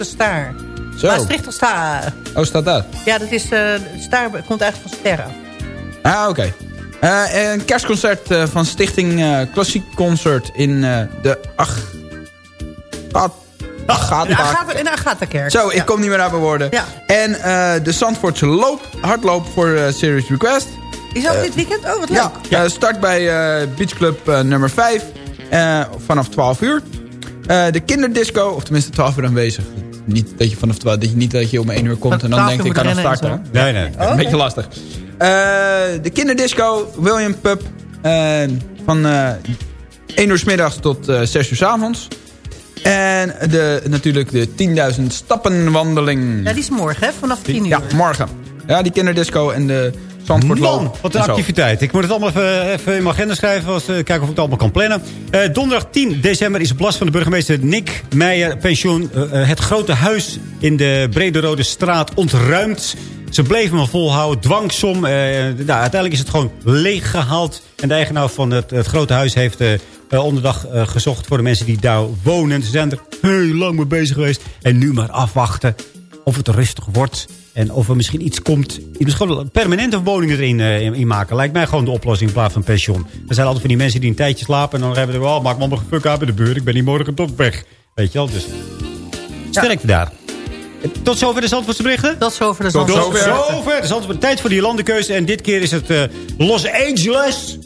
Staar. Zo. Maastrichter Staar. Oh, staat dat? Ja, dat is, Staar komt eigenlijk van sterren. Ah, oké. Eh, een kerstconcert eh, van Stichting eh, Klassiek Concert in de Ach... Ach... Agatha. In Agatha, in Agatha-kerk. Zo, ik kom niet meer uit mijn woorden. Ja. En de Zandvoortse loop, hardloop voor Serious Request. Is Eh, dit weekend? Oh, wat leuk. Ja, start bij Beach Club nummer 5 eh, vanaf 12 uur. De kinderdisco, of tenminste 12 uur aanwezig. Niet dat je vanaf 12, dat je niet dat je om 1 uur komt en dan 12 denkt ik kan rennen starten. en Nee, nee. Een beetje lastig. Eh, de kinderdisco, William Pub, eh, van eh 1 uur s middags tot eh 6 uur s avonds. En de, natuurlijk de 10.000 stappenwandeling. Ja, die is morgen, hè? Vanaf 10 uur. Ja, morgen. Ja, die kinderdisco en de Zandvoortloop. Man, wat een activiteit. Ik moet het allemaal even, even in mijn agenda schrijven. Als, eh, kijken of ik het allemaal kan plannen. Eh, donderdag 10 december is op last van de burgemeester Nick Meijer pensioen. eh, het grote huis in de Brede Rode Straat ontruimd. Ze bleven maar volhouden. Dwangsom. nou, uiteindelijk is het gewoon leeggehaald. En de eigenaar van het, het grote huis heeft onderdag gezocht voor de mensen die daar wonen. Ze zijn er heel lang mee bezig geweest. En nu maar afwachten of het rustig wordt. En of er misschien iets komt. Gewoon permanente woningen erin eh, in, in maken. Lijkt mij gewoon de oplossing in plaats van pensioen. Er zijn altijd van die mensen die een tijdje slapen. En dan hebben we, oh, maak me een fuck uit bij de buurt. Ik ben niet morgen toch weg. Weet je wel, dus. Sterkte daar. Tot zover de Zandvoortse berichten. Tot zover de Tot Zandvoortse zover. berichten. zover. De Zandvoort, tijd voor die landenkeuze. En dit keer is het eh, Los Angeles.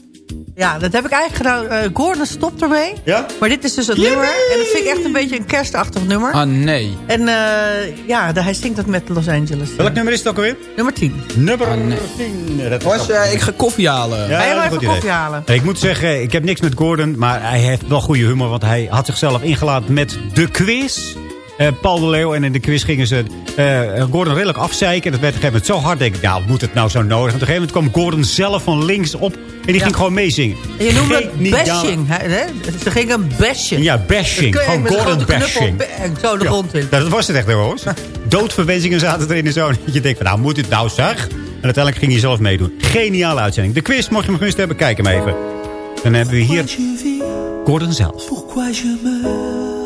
Ja, dat heb ik eigenlijk gedaan. Eh, Gordon stopt ermee. Ja? Maar dit is dus het nummer. En dat vind ik echt een beetje een kerstachtig nummer. Ah, nee. En eh, ja, hij zingt dat met Los Angeles. Welk nummer is het ook alweer? Nummer 10. Nummer Ah, nee. 10. Dat is Was, eh, ik ga koffie halen. Ja, een even koffie idee. halen. Ik moet zeggen, ik heb niks met Gordon, maar hij heeft wel goede humor. Want hij had zichzelf ingelaten met de quiz. Eh, Paul de Leeuw. En in de quiz gingen ze eh, Gordon redelijk afzeiken. Dat werd op een gegeven moment zo hard. Denk ik, nou, moet het nou zo nodig? En op een gegeven moment kwam Gordon zelf van links op. En die ging gewoon meezingen. En je noemde het bashing. Hè? hè? Ze gingen bashen. Ja, bashing. Gewoon Gordon bashing. zo de Ja, grond in. Dat was het echt hoor. *laughs* Doodverwensingen zaten erin en zo. En *laughs* je denkt van, nou moet dit nou zeg? En uiteindelijk ging hij zelf meedoen. Geniale uitzending. De quiz, mocht je hem gemist hebben, kijk hem even. Dan hebben we hier Gordon zelf. Pourquoi je meurs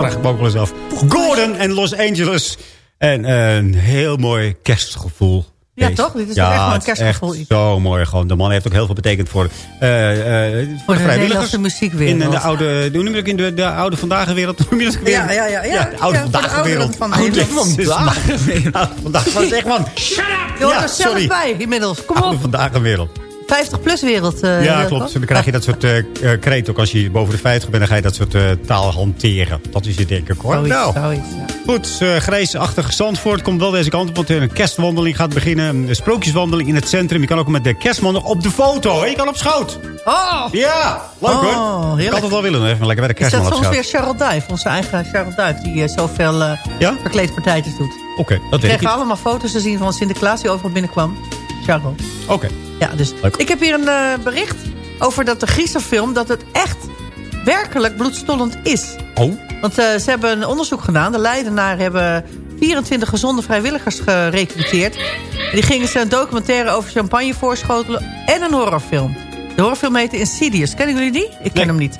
vraag ik me ook wel eens af. Gordon en Los Angeles. En eh, een heel mooi kerstgevoel. Ja, Deze. toch? Dit is toch echt wel een kerstgevoel. Echt zo mooi gewoon. De man heeft ook heel veel betekend voor, eh, eh, Voor de vrijwilligers. Nederlandse muziekwereld. In de oude, hoe noem je dat in de, de oude ook weer? Ja, ja, ja, ja. de oude Ja, de ouderen van Oude vandaag was echt man. Je hoort Ja, er zelf sorry. bij inmiddels. Kom Oude op. vandaagswereld. 50-plus wereld. eh, Ja, klopt. Dan krijg je dat soort kreet ook als je boven de 50 bent. Dan ga je dat soort taal hanteren. Dat is het denk ik hoor. Zoiets, nou, zoiets, ja. goed. eh grijsachtig Zandvoort komt wel deze kant op. Want een kerstwandeling gaat beginnen. Een sprookjeswandeling in het centrum. Je kan ook met de kerstman nog op de foto. Je kan op schoot. Oh! Ja, leuk Oh, hoor. Ik heerlijk. had het wel willen. Even lekker bij de Is dat kerstman soms weer Cheryl Duif, onze eigen Cheryl Duif, die zoveel Ja? verkleedpartijtjes doet. Oké, dat We weet ik kregen niet. allemaal foto's te zien van Sinterklaas die overal binnenkwam. Oké. Ja, dus. Leuk. Ik heb hier een eh, bericht over dat de Griezelfilm, dat het echt werkelijk bloedstollend is. Oh. Want eh, ze hebben een onderzoek gedaan. De Leidenaren hebben 24 gezonde vrijwilligers gerecruiteerd. En die gingen ze een documentaire over champagne voorschotelen en een horrorfilm. De horrorfilm heette Insidious. Kennen jullie die? Ik ken hem niet.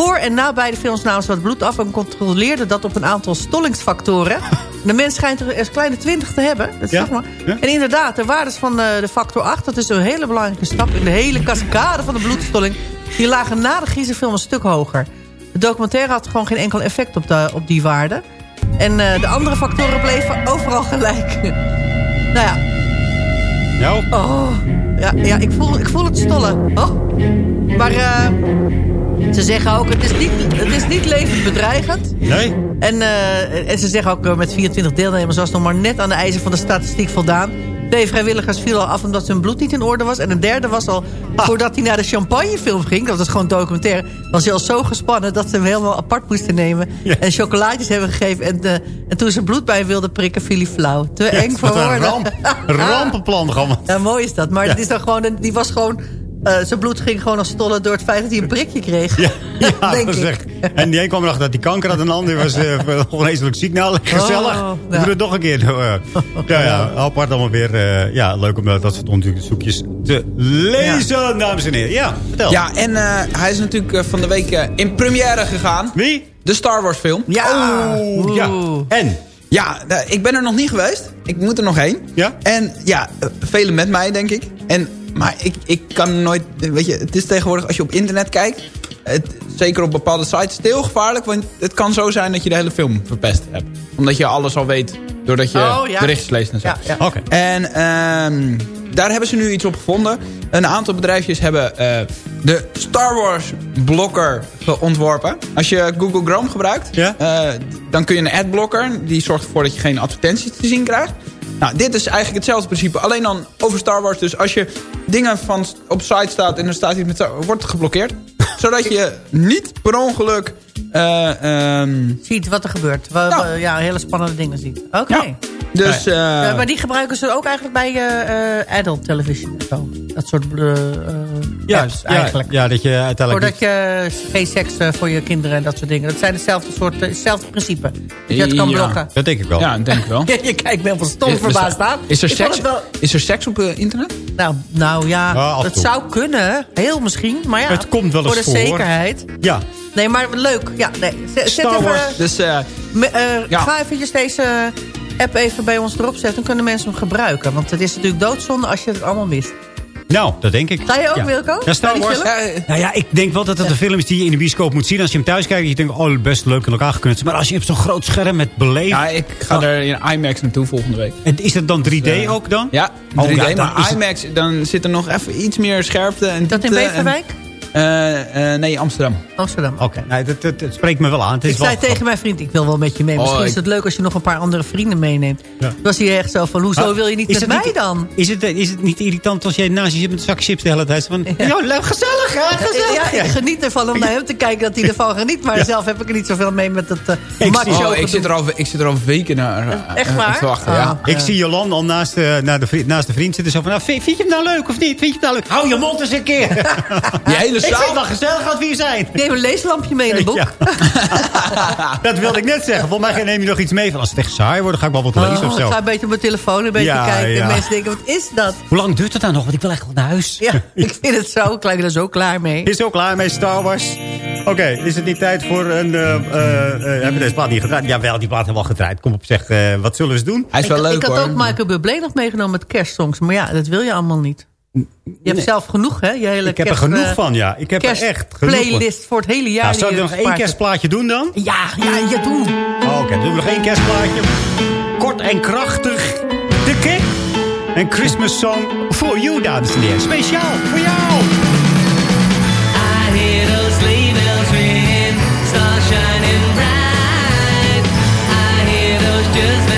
Voor en na beide films namen ze wat bloed af... en controleerden dat op een aantal stollingsfactoren. De mens schijnt er een kleine 20 te hebben. Dat Ja. zeg maar. Ja. En inderdaad, de waardes van eh, de factor 8... dat is een hele belangrijke stap in de hele cascade van de bloedstolling... die lagen na de Griezelfilm een stuk hoger. De documentaire had gewoon geen enkel effect op, de, op die waarde. En eh, de andere factoren bleven overal gelijk. *laughs* nou ja. Nou? Oh, ja, ja ik, voel, ik voel het stollen. Oh. Maar eh, ze zeggen ook, het is niet, het is niet levensbedreigend. Nee? En, eh, en ze zeggen ook, eh, met 24 deelnemers was nog maar net aan de eisen van de statistiek voldaan. Twee vrijwilligers vielen al af omdat hun bloed niet in orde was. En een derde was al, voordat hij naar de champagnefilm ging... dat was gewoon documentaire... was hij al zo gespannen dat ze hem helemaal apart moesten nemen... en chocolaatjes hebben gegeven. En, eh, en toen ze bloed bij hem wilden prikken, viel hij flauw. Te eng voor woorden. ramp. Rampenplan *laughs* gewoon. Ja, mooi is dat. Maar Ja. het is dan gewoon, die was gewoon... eh, zijn bloed ging gewoon als stollen door het feit dat hij een prikje kreeg. *laughs* Ja, *laughs* ja denk ik. echt. En die een kwam erachter dat hij kanker had. En de ander was *laughs* uh, ongeneeslijk ziek. Nou, gezellig. Oh, We ja. doen het nog een keer. Uh, ja, ja, apart allemaal weer. uh, ja, leuk om dat soort onderzoekjes te lezen, dames en heren. Ja, vertel. Ja, en uh, hij is natuurlijk van de week uh, in première gegaan. Wie? De Star Wars film. Ja. Oh, ja. En? Ja, ik ben er nog niet geweest. Ik moet er nog heen. Ja? En ja, velen met mij, denk ik. En, maar ik, ik kan nooit... Weet je, het is tegenwoordig, als je op internet kijkt... Het, zeker op bepaalde sites, is het heel gevaarlijk. Want het kan zo zijn dat je de hele film verpest hebt. Omdat je alles al weet, doordat je oh, ja. berichtjes leest en zo. Ja, ja. Okay. En um, daar hebben ze nu iets op gevonden. Een aantal bedrijfjes hebben uh, de Star Wars blokker ontworpen. Als je Google Chrome gebruikt, eh, dan kun je een adblocker. Die zorgt ervoor dat je geen advertenties te zien krijgt. Nou, dit is eigenlijk hetzelfde principe. Alleen dan over Star Wars. Dus als je dingen van op site staat en er staat iets met Star Wars, wordt het geblokkeerd. *laughs* zodat je niet per ongeluk... eh, ehm, Ziet wat er gebeurt. Wa- wa- ja, hele spannende dingen ziet. Oké. Dus, eh, Ja, maar die gebruiken ze ook eigenlijk bij eh, eh, adult television zo. Dat soort ja, eigenlijk. Ja, dat je uiteindelijk... Voordat je geen seks eh, voor je kinderen en dat soort dingen. Dat zijn hetzelfde soort, eh, hetzelfde principe. Dat je het kan Ja. blokken. Dat denk ik wel. Ja, dat denk ik wel. *laughs* je, je kijkt me helemaal stom verbaasd aan. Is er, seks, wel- is er seks op eh, internet? Nou, nou ja, het toe. zou kunnen. Heel misschien. Maar ja, Het komt wel eens voor de voor. zekerheid. Ja. Nee, maar leuk. Ja, nee. Zet, Star even, Wars. Dus, eh, me- eh, ja. Ga eventjes deze app even bij ons erop zetten. Dan kunnen mensen hem gebruiken. Want het is natuurlijk doodzonde als je het allemaal mist. Nou, dat denk ik. Ga je ook, ja. Wilco? Ja, Star die Wars. film? Nou ja, ik denk wel dat het een film is die je in de bioscoop moet zien. Als je hem thuis kijkt, je denkt, oh, best leuk in elkaar geknutst. Maar als je op zo'n groot scherm met beleefd... Ja, ik ga Oh. er in IMAX naartoe volgende week. En is het dan 3D Dus, eh, ook dan? Ja, 3D, Oh, ja, dan maar IMAX, dan zit er nog even iets meer scherpte. En Dat in en- Eh, eh, nee, Amsterdam. Amsterdam. Oké, nee, dat, dat, dat spreekt me wel aan. Het is Ik wel zei tegen mijn vriend, ik wil wel met je mee. Misschien Oh, is het leuk als je nog een paar andere vrienden meeneemt. Ja. Was hij echt zo van, hoezo Ah, wil je niet met mij dan? Is het, is het niet irritant als jij naast je zit met een zak chips de hele tijd? Van, ja. leuk, gezellig, hè, gezellig. Ja, ik geniet ervan om naar hem te kijken dat hij ervan geniet. Maar zelf heb ik er niet zoveel mee met het uh, macho. Oh, ik, zit er al, ik zit er al weken naar eh, Echt eh, waar? te wachten. Ah. Ja. Ik zie Jolan al naast, de, naar de, vriend, naast de vriend zitten. Zo van, nou, vind, je hem nou leuk of niet? Vind je hem nou leuk? Hou je mond eens een keer. *laughs* *laughs* Hele ik vind het zaal. wel gezellig als we hier zijn. Neem een leeslampje mee in het boek. Ja. *laughs* *laughs* dat wilde ik net zeggen. Volgens mij neem je nog iets mee. Van als het echt saai wordt, dan ga ik wel wat lezen Oh, of ik zo. ga een beetje op mijn telefoon een beetje Ja, kijken. ja. En mensen denken, wat is dat? Hoe lang duurt het dan nog? Want ik wil echt wel naar huis. Ja, *laughs* ik vind het zo. Ik lijk er zo klaar mee. Is er ook klaar mee Star Wars? Oké, is het niet tijd voor een... eh eh, eh, hebben we deze plaat niet gedraaid? Jawel, die plaat hebben we al gedraaid. Kom op, zeg, eh, wat zullen we eens doen? Hij is Ik, wel leuk ik had hoor. ook Michael Bublé nog meegenomen met kerstsongs. Maar ja, dat wil je allemaal niet. Je hebt zelf genoeg, hè? Je hele Ik heb er genoeg eh, van, ja. Ik heb er echt genoeg van. kerstplaylist voor het hele jaar. Nou, zal ik je nog één kerstplaatje doen dan? Ja, ja, ja, doe. Oh, Oké, dan doen we nog één kerstplaatje. Kort en krachtig. De Kik. Een Christmas song voor you, dames en heren. Speciaal voor jou. I hear those sleigh bells ringing, stars shining bright. I hear those just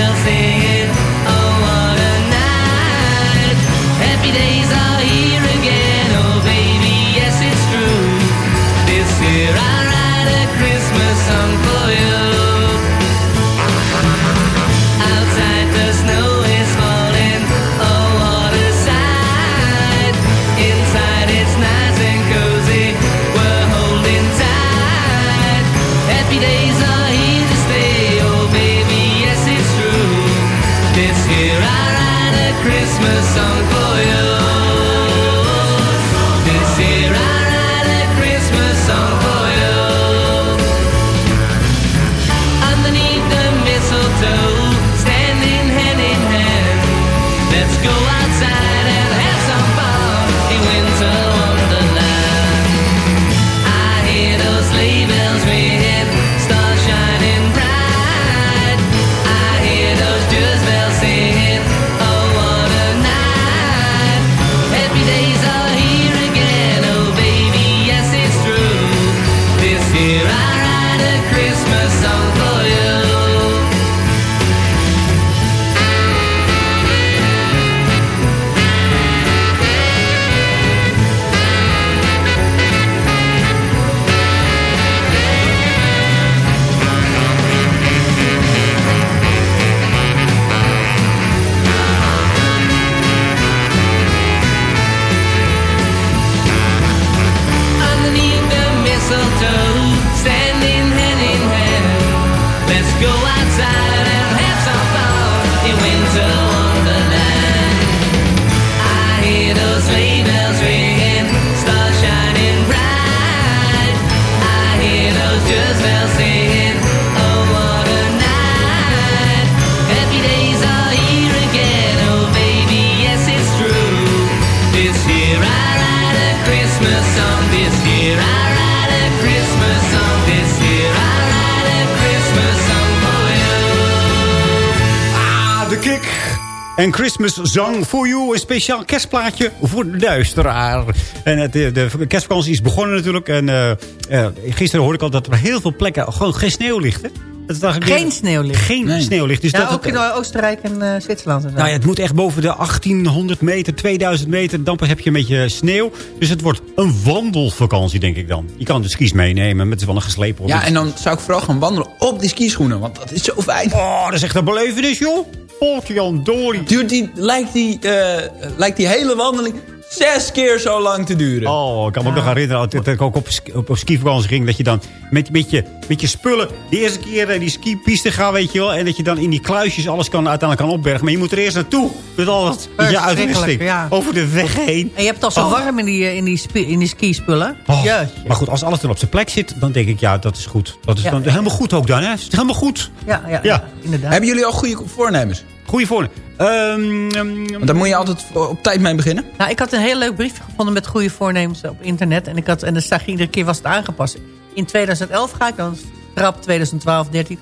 En Christmas Song for You. Een speciaal kerstplaatje voor de duisteraar. En het, de, de kerstvakantie is begonnen natuurlijk. En eh, eh, gisteren hoorde ik al dat er heel veel plekken gewoon geen sneeuw ligt. Hè? Dat is eigenlijk Geen sneeuw ligt. Geen sneeuw ligt. Dus ja, dat ook in Oostenrijk en eh, Zwitserland. En nou ja, het moet echt boven de 1800 meter, 2000 meter. Dan pas heb je een beetje sneeuw. Dus het wordt een wandelvakantie, denk ik dan. Je kan de skis meenemen met wel een geslepen. Ja, en dan zou ik vooral gaan wandelen op die skischoenen. Want dat is zo fijn. Oh, dat is echt een belevenis, joh. Potjandori. Duurt die, lijkt, die, eh, lijkt die hele wandeling zes keer zo lang te duren. Oh, ik kan me ook nog herinneren dat ik ook op, ski- op, op skivakantie ging. Dat je dan met, met, je, met je spullen de eerste keer eh, die skipiste gaat, weet je wel. En dat je dan in die kluisjes alles kan, uiteindelijk kan opbergen. Maar je moet er eerst naartoe. Met al dat je uitrusting. ja. Over de weg heen. En je hebt het al zo Oh. warm in die, eh, in die, in die skispullen. Oh. Maar goed, als alles dan op zijn plek zit, dan denk ik, ja, dat is goed. Dat is Ja. dan helemaal goed ook dan, hè? Is het helemaal goed? Ja, ja, Ja. inderdaad. Hebben jullie al goede voornemens? Goeie voor. Want daar moet je altijd op tijd mee beginnen. Nou, ik had een heel leuk briefje gevonden met goede voornemens op internet. En, ik had, en dan zag je iedere keer was het aangepast. In 2011 ga ik dan, trap 2012, 13,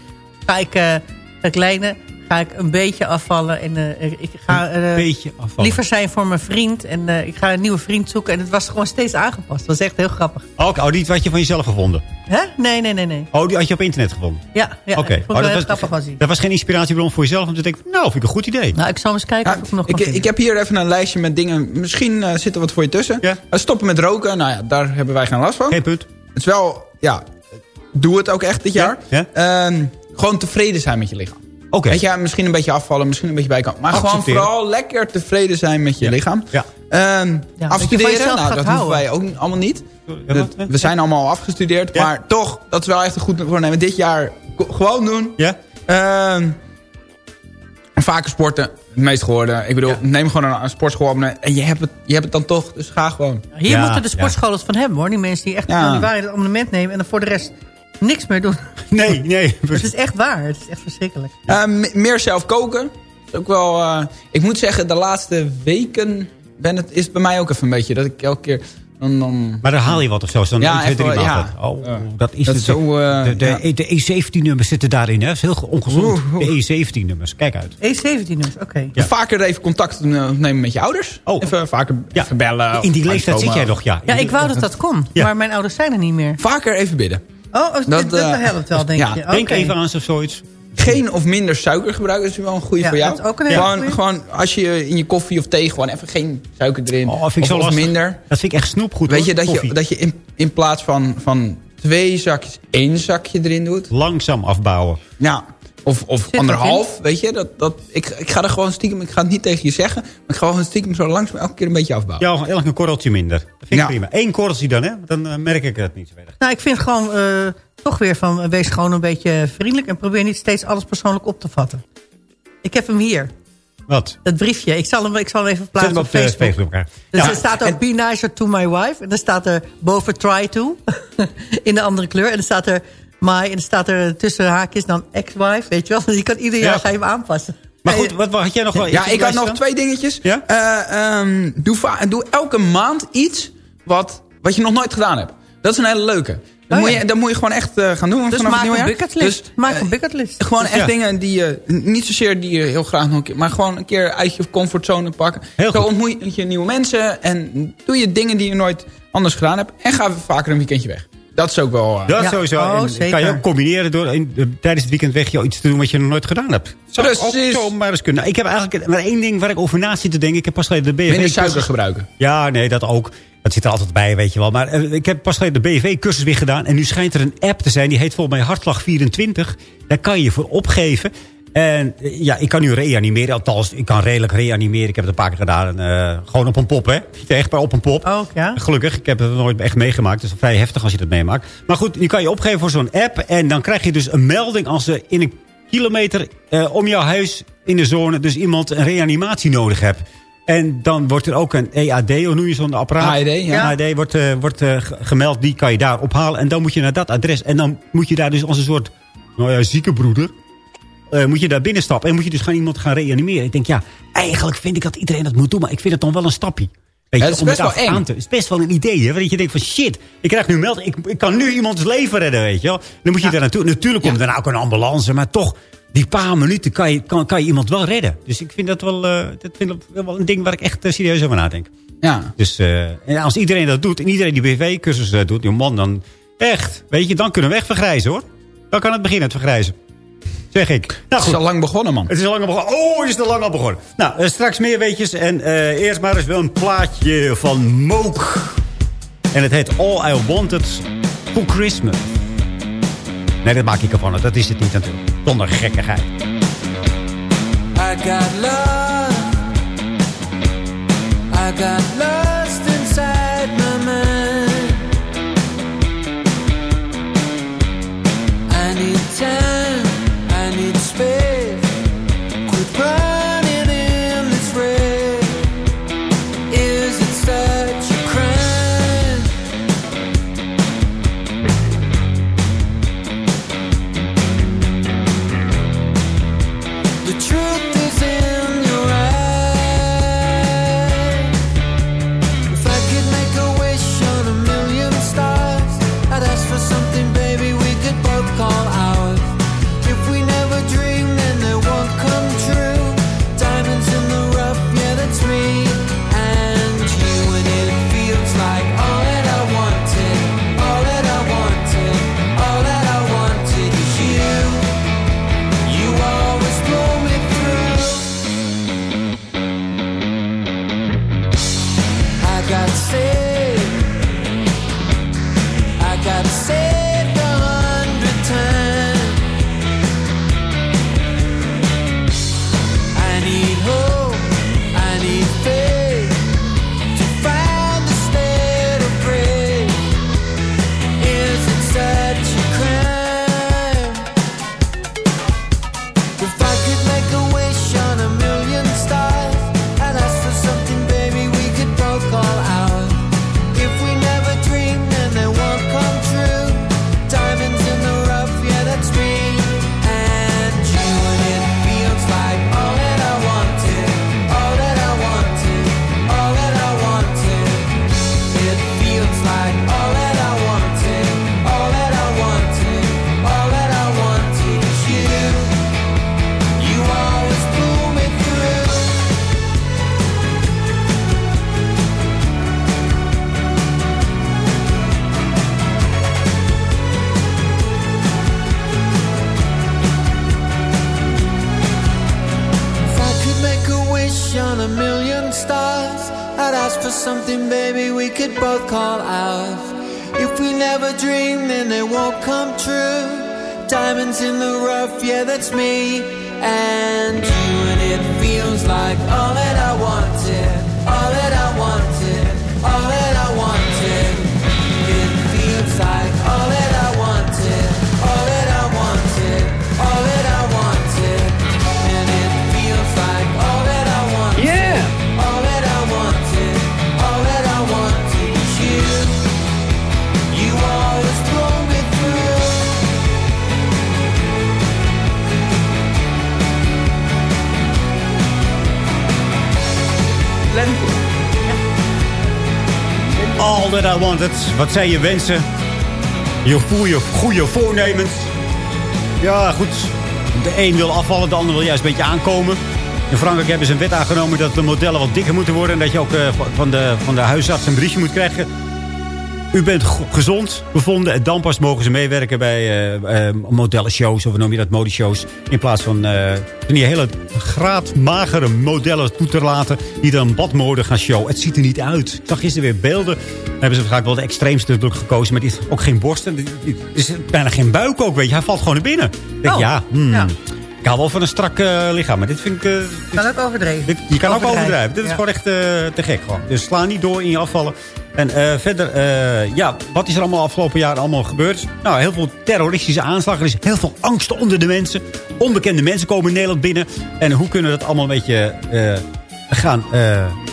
ga ik, eh lijnen, ga ik een beetje afvallen. En eh, ik ga eh, beetje afvallen. liever zijn voor mijn vriend. En eh, ik ga een nieuwe vriend zoeken. En het was gewoon steeds aangepast. Dat was echt heel grappig. Oh, oké. oh, die had je van jezelf gevonden. Hè? Nee, nee, nee, nee. Oh, die had je op internet gevonden. Ja, ja Oké. Oh, wel dat, heel was, grappig was hij. dat was geen inspiratiebron voor jezelf om te denken, nou, vind ik een goed idee. Nou, ik zal eens kijken Ja, of ik nog ik, kan ik heb hier even een lijstje met dingen. Misschien eh, zit er wat voor je tussen. Ja. Stoppen met roken. Nou ja, daar hebben wij geen last van. Geen punt. Het is wel, ja, doe het ook echt dit jaar. Ja? Ehm, gewoon tevreden zijn met je lichaam. Oké. Weet je, misschien een beetje afvallen, misschien een beetje bijkomen. Maar gewoon vooral lekker tevreden zijn met je Ja. lichaam. Ja. Ehm, dat afstuderen, nou, dat houden. hoeven wij ook allemaal niet. Dat- we zijn allemaal afgestudeerd. Ja. Maar toch, dat is wel echt een goed voornemen. Dit jaar gewoon doen. Ja? Ehm, vaker sporten, het meest geworden. Ik bedoel, neem gewoon een, een sportschool op. En je hebt, het, je hebt het dan toch, dus ga gewoon. Hier Ja, moeten de sportscholen het van hebben hoor. Die mensen die echt Ja. in januari het abonnement nemen en dan voor de rest niks meer doen. Nee, nee. *laughs* Het is echt waar. Het is echt verschrikkelijk. Eh, me- meer zelf koken. Ook wel, eh, ik moet zeggen, de laatste weken ben het, is het bij mij ook even een beetje. Dat ik elke keer... Dan, dan, Maar dan haal je wat of zo. Dan Ja, één, twee, echt drie wel, maanden. ja. Oh, Ja. dat is Dat het. zo, eh, de, de, ja. de E17-nummers zitten daarin. Hè? Dat is heel ongezond. De E17-nummers. Kijk uit. E17 nummers, oké. Ja. Vaker even contact nemen met je ouders. Oh. Even vaker Ja. even bellen. In die leeftijd zit jij nog, ja. Ja, ik wou dat dat kon. Ja. Maar mijn ouders zijn er niet meer. Vaker even bidden. Oh, oh, Dat, dat, dat eh, helpt wel, denk ja, je. Denk even aan of zoiets. Geen of minder suiker gebruiken, dat is wel een goede Ja, voor jou. dat is ook een hele gewoon, goeie. gewoon als je in je koffie of thee gewoon even geen suiker erin. Oh, vind ik of, zo lastig. minder. Dat vind ik echt snoepgoed. Weet hoor, je dat je, dat je in, in plaats van, van twee zakjes één zakje erin doet? Langzaam afbouwen. Ja. Of, of anderhalf, weet je. Dat, dat, ik, ik ga er gewoon stiekem, ik ga het niet tegen je zeggen. Maar ik ga gewoon stiekem zo langzaam elke keer een beetje afbouwen. Ja, elk een korreltje minder. Dat vind ik Ja. prima. Eén korreltje dan, hè? Dan eh, merk ik het niet zo erg. Nou, ik vind gewoon eh, toch weer van... eh, wees gewoon een beetje vriendelijk... en probeer niet steeds alles persoonlijk op te vatten. Ik heb hem hier. Wat? Dat briefje. Ik zal hem, ik zal hem even plaatsen hem op Facebook. Dus Ja. er staat ook be nicer to my wife. En dan staat er boven try to. *laughs* in de andere kleur. En dan staat er my. En dan staat er tussen haakjes dan ex-wife. Weet je wel. Dus *laughs* je kan ieder jaar Ja. ga je hem aanpassen. Maar goed, wat, wat had jij nog wel? Ja, ik had nog dan? twee dingetjes. Ja? Eh, ehm, doe, doe elke maand iets wat, wat je nog nooit gedaan hebt. Dat is een hele leuke. Dat, Oh, moet, ja. je, dat moet je gewoon echt eh, gaan doen Dus maak een bucketlist. Dus, maak eh, een bucketlist. Gewoon echt Ja. dingen die je... Niet zozeer die je heel graag nog een keer... Maar gewoon een keer uit je comfortzone pakken. Heel Zo goed. ontmoet je nieuwe mensen. En doe je dingen die je nooit anders gedaan hebt. En ga vaker een weekendje weg. Dat is ook wel... eh, Dat Ja. sowieso. Oh, En zeker. kan je ook combineren door in, eh, tijdens het weekend weg iets te doen wat je nog nooit gedaan hebt. Zou Precies. ook zomaar eens kunnen. Nou, ik heb eigenlijk maar één ding waar ik over na zit te denken. Ik heb pas geleden de BFV... minder suiker gebruiken. Ja, nee, dat ook. Dat zit er altijd bij, weet je wel. Maar eh, ik heb pas geleden de BV-cursus weer gedaan. En nu schijnt er een app te zijn. Die heet volgens mij Hartslag 24. Daar kan je je voor opgeven. En eh, ja, ik kan nu reanimeren. Althans, ik kan redelijk reanimeren. Ik heb het een paar keer gedaan. eh, gewoon op een pop, hè. Echt, maar op een pop. Ook, ja. Gelukkig, ik heb het nooit echt meegemaakt. Het is vrij heftig als je dat meemaakt. Maar goed, die kan je opgeven voor zo'n app. En dan krijg je dus een melding als er in een kilometer eh, om jouw huis in de zone... dus iemand een reanimatie nodig hebt. En dan wordt er ook een EAD, hoe noem je zo'n apparaat? AED, ja. AED wordt, wordt gemeld, die kan je daar ophalen. En dan moet je naar dat adres. En dan moet je daar dus als een soort nou ja, zieke broeder... eh, moet je daar binnenstappen en moet je dus gaan iemand gaan reanimeren. Ik denk, ja, eigenlijk vind ik dat iedereen dat moet doen... maar ik vind het dan wel een stapje. Weet Ja, je, het is best wel eng. Het is best wel een idee, hè? Want je denkt van shit, ik krijg nu melding. Ik, ik kan nu iemands leven redden, weet je wel. Dan moet je daar naartoe. Natuurlijk komt er nou ook een ambulance, maar toch die paar minuten kan je, kan, kan je iemand wel redden. Dus ik vind dat wel, eh, dat vind ik wel een ding waar ik echt eh, serieus over nadenk. Ja. Dus en als iedereen dat doet en iedereen die BV-cursus doet, joh man, dan echt, weet je, dan kunnen we echt vergrijzen hoor. Dan kan het beginnen, het vergrijzen. Zeg ik. Nou, Het is goed. al lang begonnen, man. Het is al lang begonnen. Oh, is het al lang al begonnen. Nou, eh, straks meer weetjes. En eh, eerst maar eens wel een plaatje van Mook. En het heet All I Wanted for Christmas. Nee, dat maak ik ervan. Dat is het niet natuurlijk. Zonder gekkigheid. I got lost. I got lost All that I wanted. Wat zijn je wensen? Je goede, goede voornemens. Ja, goed. De een wil afvallen, de ander wil juist een beetje aankomen. In Frankrijk hebben ze een wet aangenomen dat de modellen wat dikker moeten worden. En dat je ook eh, van, de, van de huisarts een briefje moet krijgen. U bent gezond bevonden en dan pas mogen ze meewerken bij eh eh, modellenshows, of noem je dat, modeshows. In plaats van van die hele graadmagere modellen toe te laten die dan badmode gaan showen. Het ziet er niet uit. Ik zag gisteren weer beelden. Dan hebben ze waarschijnlijk wel de extreemste druk gekozen. Maar die heeft ook geen borsten. Er is bijna geen buik ook, weet je. Hij valt gewoon naar binnen. Ik denk, Oh, ja, hmm, ja. ik hou wel van een strak lichaam. Maar dit vind ik... eh, Kan ook overdreven. dit- je kan ook Overdrijven, overdrijven. Dit is gewoon echt te gek. Gewoon. Dus sla niet door in je afvallen. En eh, verder, eh, ja, wat is er allemaal afgelopen jaar allemaal gebeurd? Nou, heel veel terroristische aanslagen. Er is heel veel angst onder de mensen. Onbekende mensen komen in Nederland binnen. En hoe kunnen we dat allemaal een beetje eh, gaan,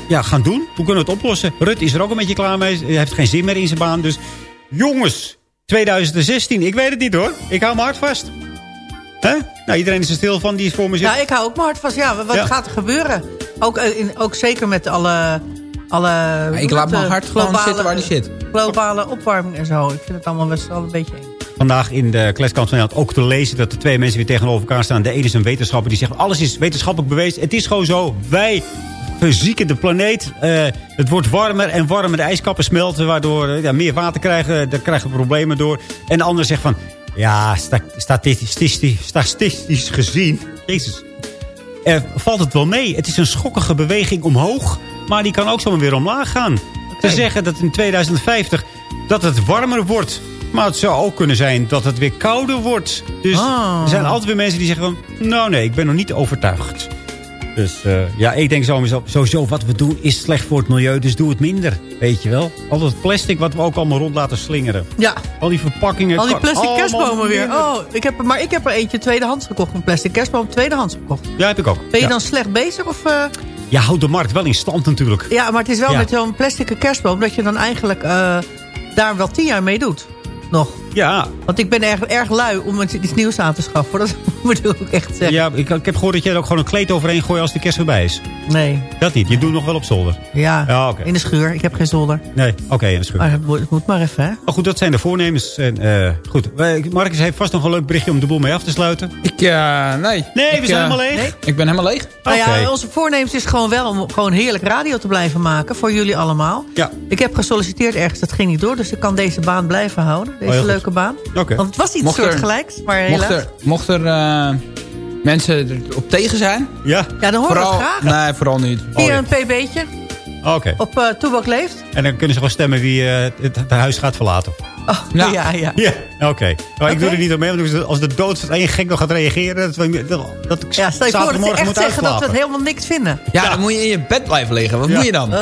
ja, gaan doen? Hoe kunnen we het oplossen? Rutte is er ook een beetje klaar mee. Hij heeft geen zin meer in zijn baan. Dus jongens, 2016, ik weet het niet hoor. Ik hou me hard vast. Hè? Nou, iedereen is er stil van, die is voor me zit. Ja, ik hou ook mijn hart vast. Ja, wat Ja. gaat er gebeuren? Ook, in, ook zeker met alle... alle ik laat mijn eh, hart gewoon zitten waar die zit. Globale opwarming en zo. Ik vind het allemaal best wel een beetje eng. vandaag in de Kleskant van Nederland ook te lezen... dat de twee mensen weer tegenover elkaar staan. De ene is een wetenschapper die zegt... alles is wetenschappelijk bewezen. Het is gewoon zo. Wij verzieken de planeet. Eh, het wordt warmer en warmer. De ijskappen smelten, waardoor we ja, meer water krijgen. Daar krijgen we problemen door. En de ander zegt van... Ja, sta- statistisch, statistisch gezien... Jezus. eh, valt het wel mee. Het is een schokkige beweging omhoog. Maar die kan ook zomaar weer omlaag gaan. Te zeggen dat in 2050 dat het warmer wordt. Maar het zou ook kunnen zijn dat het weer kouder wordt. Dus Ah. er zijn altijd weer mensen die zeggen van... Nou nee, ik ben nog niet overtuigd. Dus eh, ja, ik denk sowieso, sowieso wat we doen is slecht voor het milieu. Dus doe het minder, weet je wel. Al dat plastic wat we ook allemaal rond laten slingeren. Ja. Al die verpakkingen. Al die plastic kerstbomen weer. minder. Oh, ik heb, er- maar ik heb er eentje tweedehands gekocht. Een plastic kerstboom tweedehands gekocht. Ja, heb ik ook. Ben je ja. dan slecht bezig? Of, eh, ja, houdt de markt wel in stand natuurlijk. ja, maar het is wel Ja. met zo'n plastic kerstboom... dat je dan eigenlijk eh, daar wel tien jaar mee doet. Nog. Ja, Want ik ben erg, erg lui om iets nieuws aan te schaffen. Dat *laughs* bedoel ik echt zeggen. ja ik, ik heb gehoord dat je er ook gewoon een kleed overheen gooit als de kerst voorbij is. Nee. Dat niet, je doet nog wel op zolder. Ja, Ja, oké. in de schuur. Ik heb geen zolder. Nee, oké, dat is goed. Maar het moet, moet maar even, hè? Maar goed, dat zijn de voornemens. En, eh, goed, Wij- Marcus heeft vast nog een leuk berichtje om de boel mee af te sluiten. Ik, eh, nee. Nee, Ik, we zijn eh, helemaal leeg. nee. Ik ben helemaal leeg. Nou ja, onze voornemens is gewoon wel om gewoon heerlijk radio te blijven maken. Voor jullie allemaal. Ja. Ik heb gesolliciteerd ergens, dat ging niet door. Dus ik kan deze baan blijven houden. Deze Oh, goed. Leuke baan. Oké. Want het was iets Mocht soortgelijks, maar helaas. Mocht er, mocht er eh, mensen er op tegen zijn... Ja, Ja, dan horen we Vooral, het graag. nee, vooral niet. Oh, Hier ja. een pb'tje oké. op uh, Toebak Leeft. En dan kunnen ze gewoon stemmen wie eh, het, het huis gaat verlaten. Oh, Ja. ja, ja. Ja, oké. Maar ik doe er niet op mee, want als de dood van één gek nog gaat reageren... dat, dat, dat ik Ja, stel je voor dat ze echt zeggen dat we helemaal niks vinden. Ja, dan moet je in je bed blijven liggen. Wat Ja. moet je dan? Oh,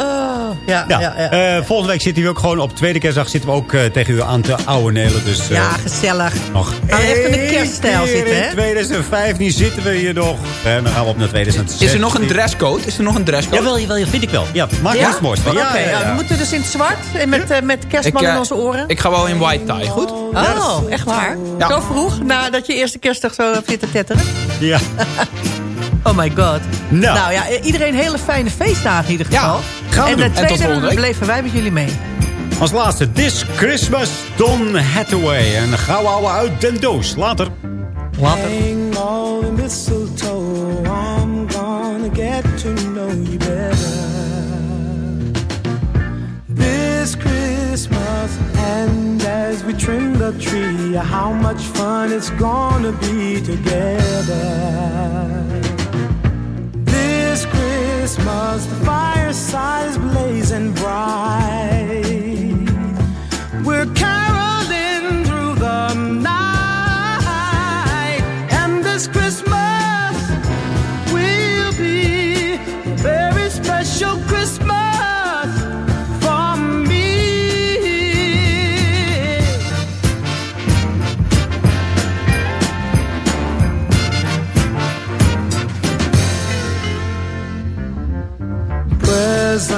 ja, ja, Ja, ja. eh, volgende week zitten we ook gewoon op tweede kerstdag zitten we ook eh, tegen u aan te ouwe nelen. Dus eh, Ja, gezellig. nog Gaan we echt in de kerststijl zitten, hè? In 2015 zitten we hier nog. En dan gaan we op naar 2016. Is er nog een dresscode? Is er nog een dresscode? Jawel, jawel, vind ik wel. Ja, maak Ja? het mooiste. Ja, ja, ja, ja. we moeten dus in het zwart en met, eh, met kerstman Ik, eh, in onze oren. Ik ga wel in white tie, goed? Oh, echt waar? Ja. Zo vroeg, nadat je eerste kerstdag zo hebt zitten tetteren? Ja. *laughs* Oh my god. Nou. ja, iedereen hele fijne feestdagen in ieder Ja, geval. gaan we en doen. de En tot tweede volgende week. beleven wij met jullie mee. Als laatste, This Christmas, Don Hathaway. En gauw ouwe uit den doos. Later. Later. Hang all the mistletoe. I'm gonna get to know you Christmas, and as we trim the tree, how much fun it's gonna be together. This Christmas, the fireside is blazing bright.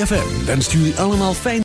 ZFM wenst jullie allemaal fijn.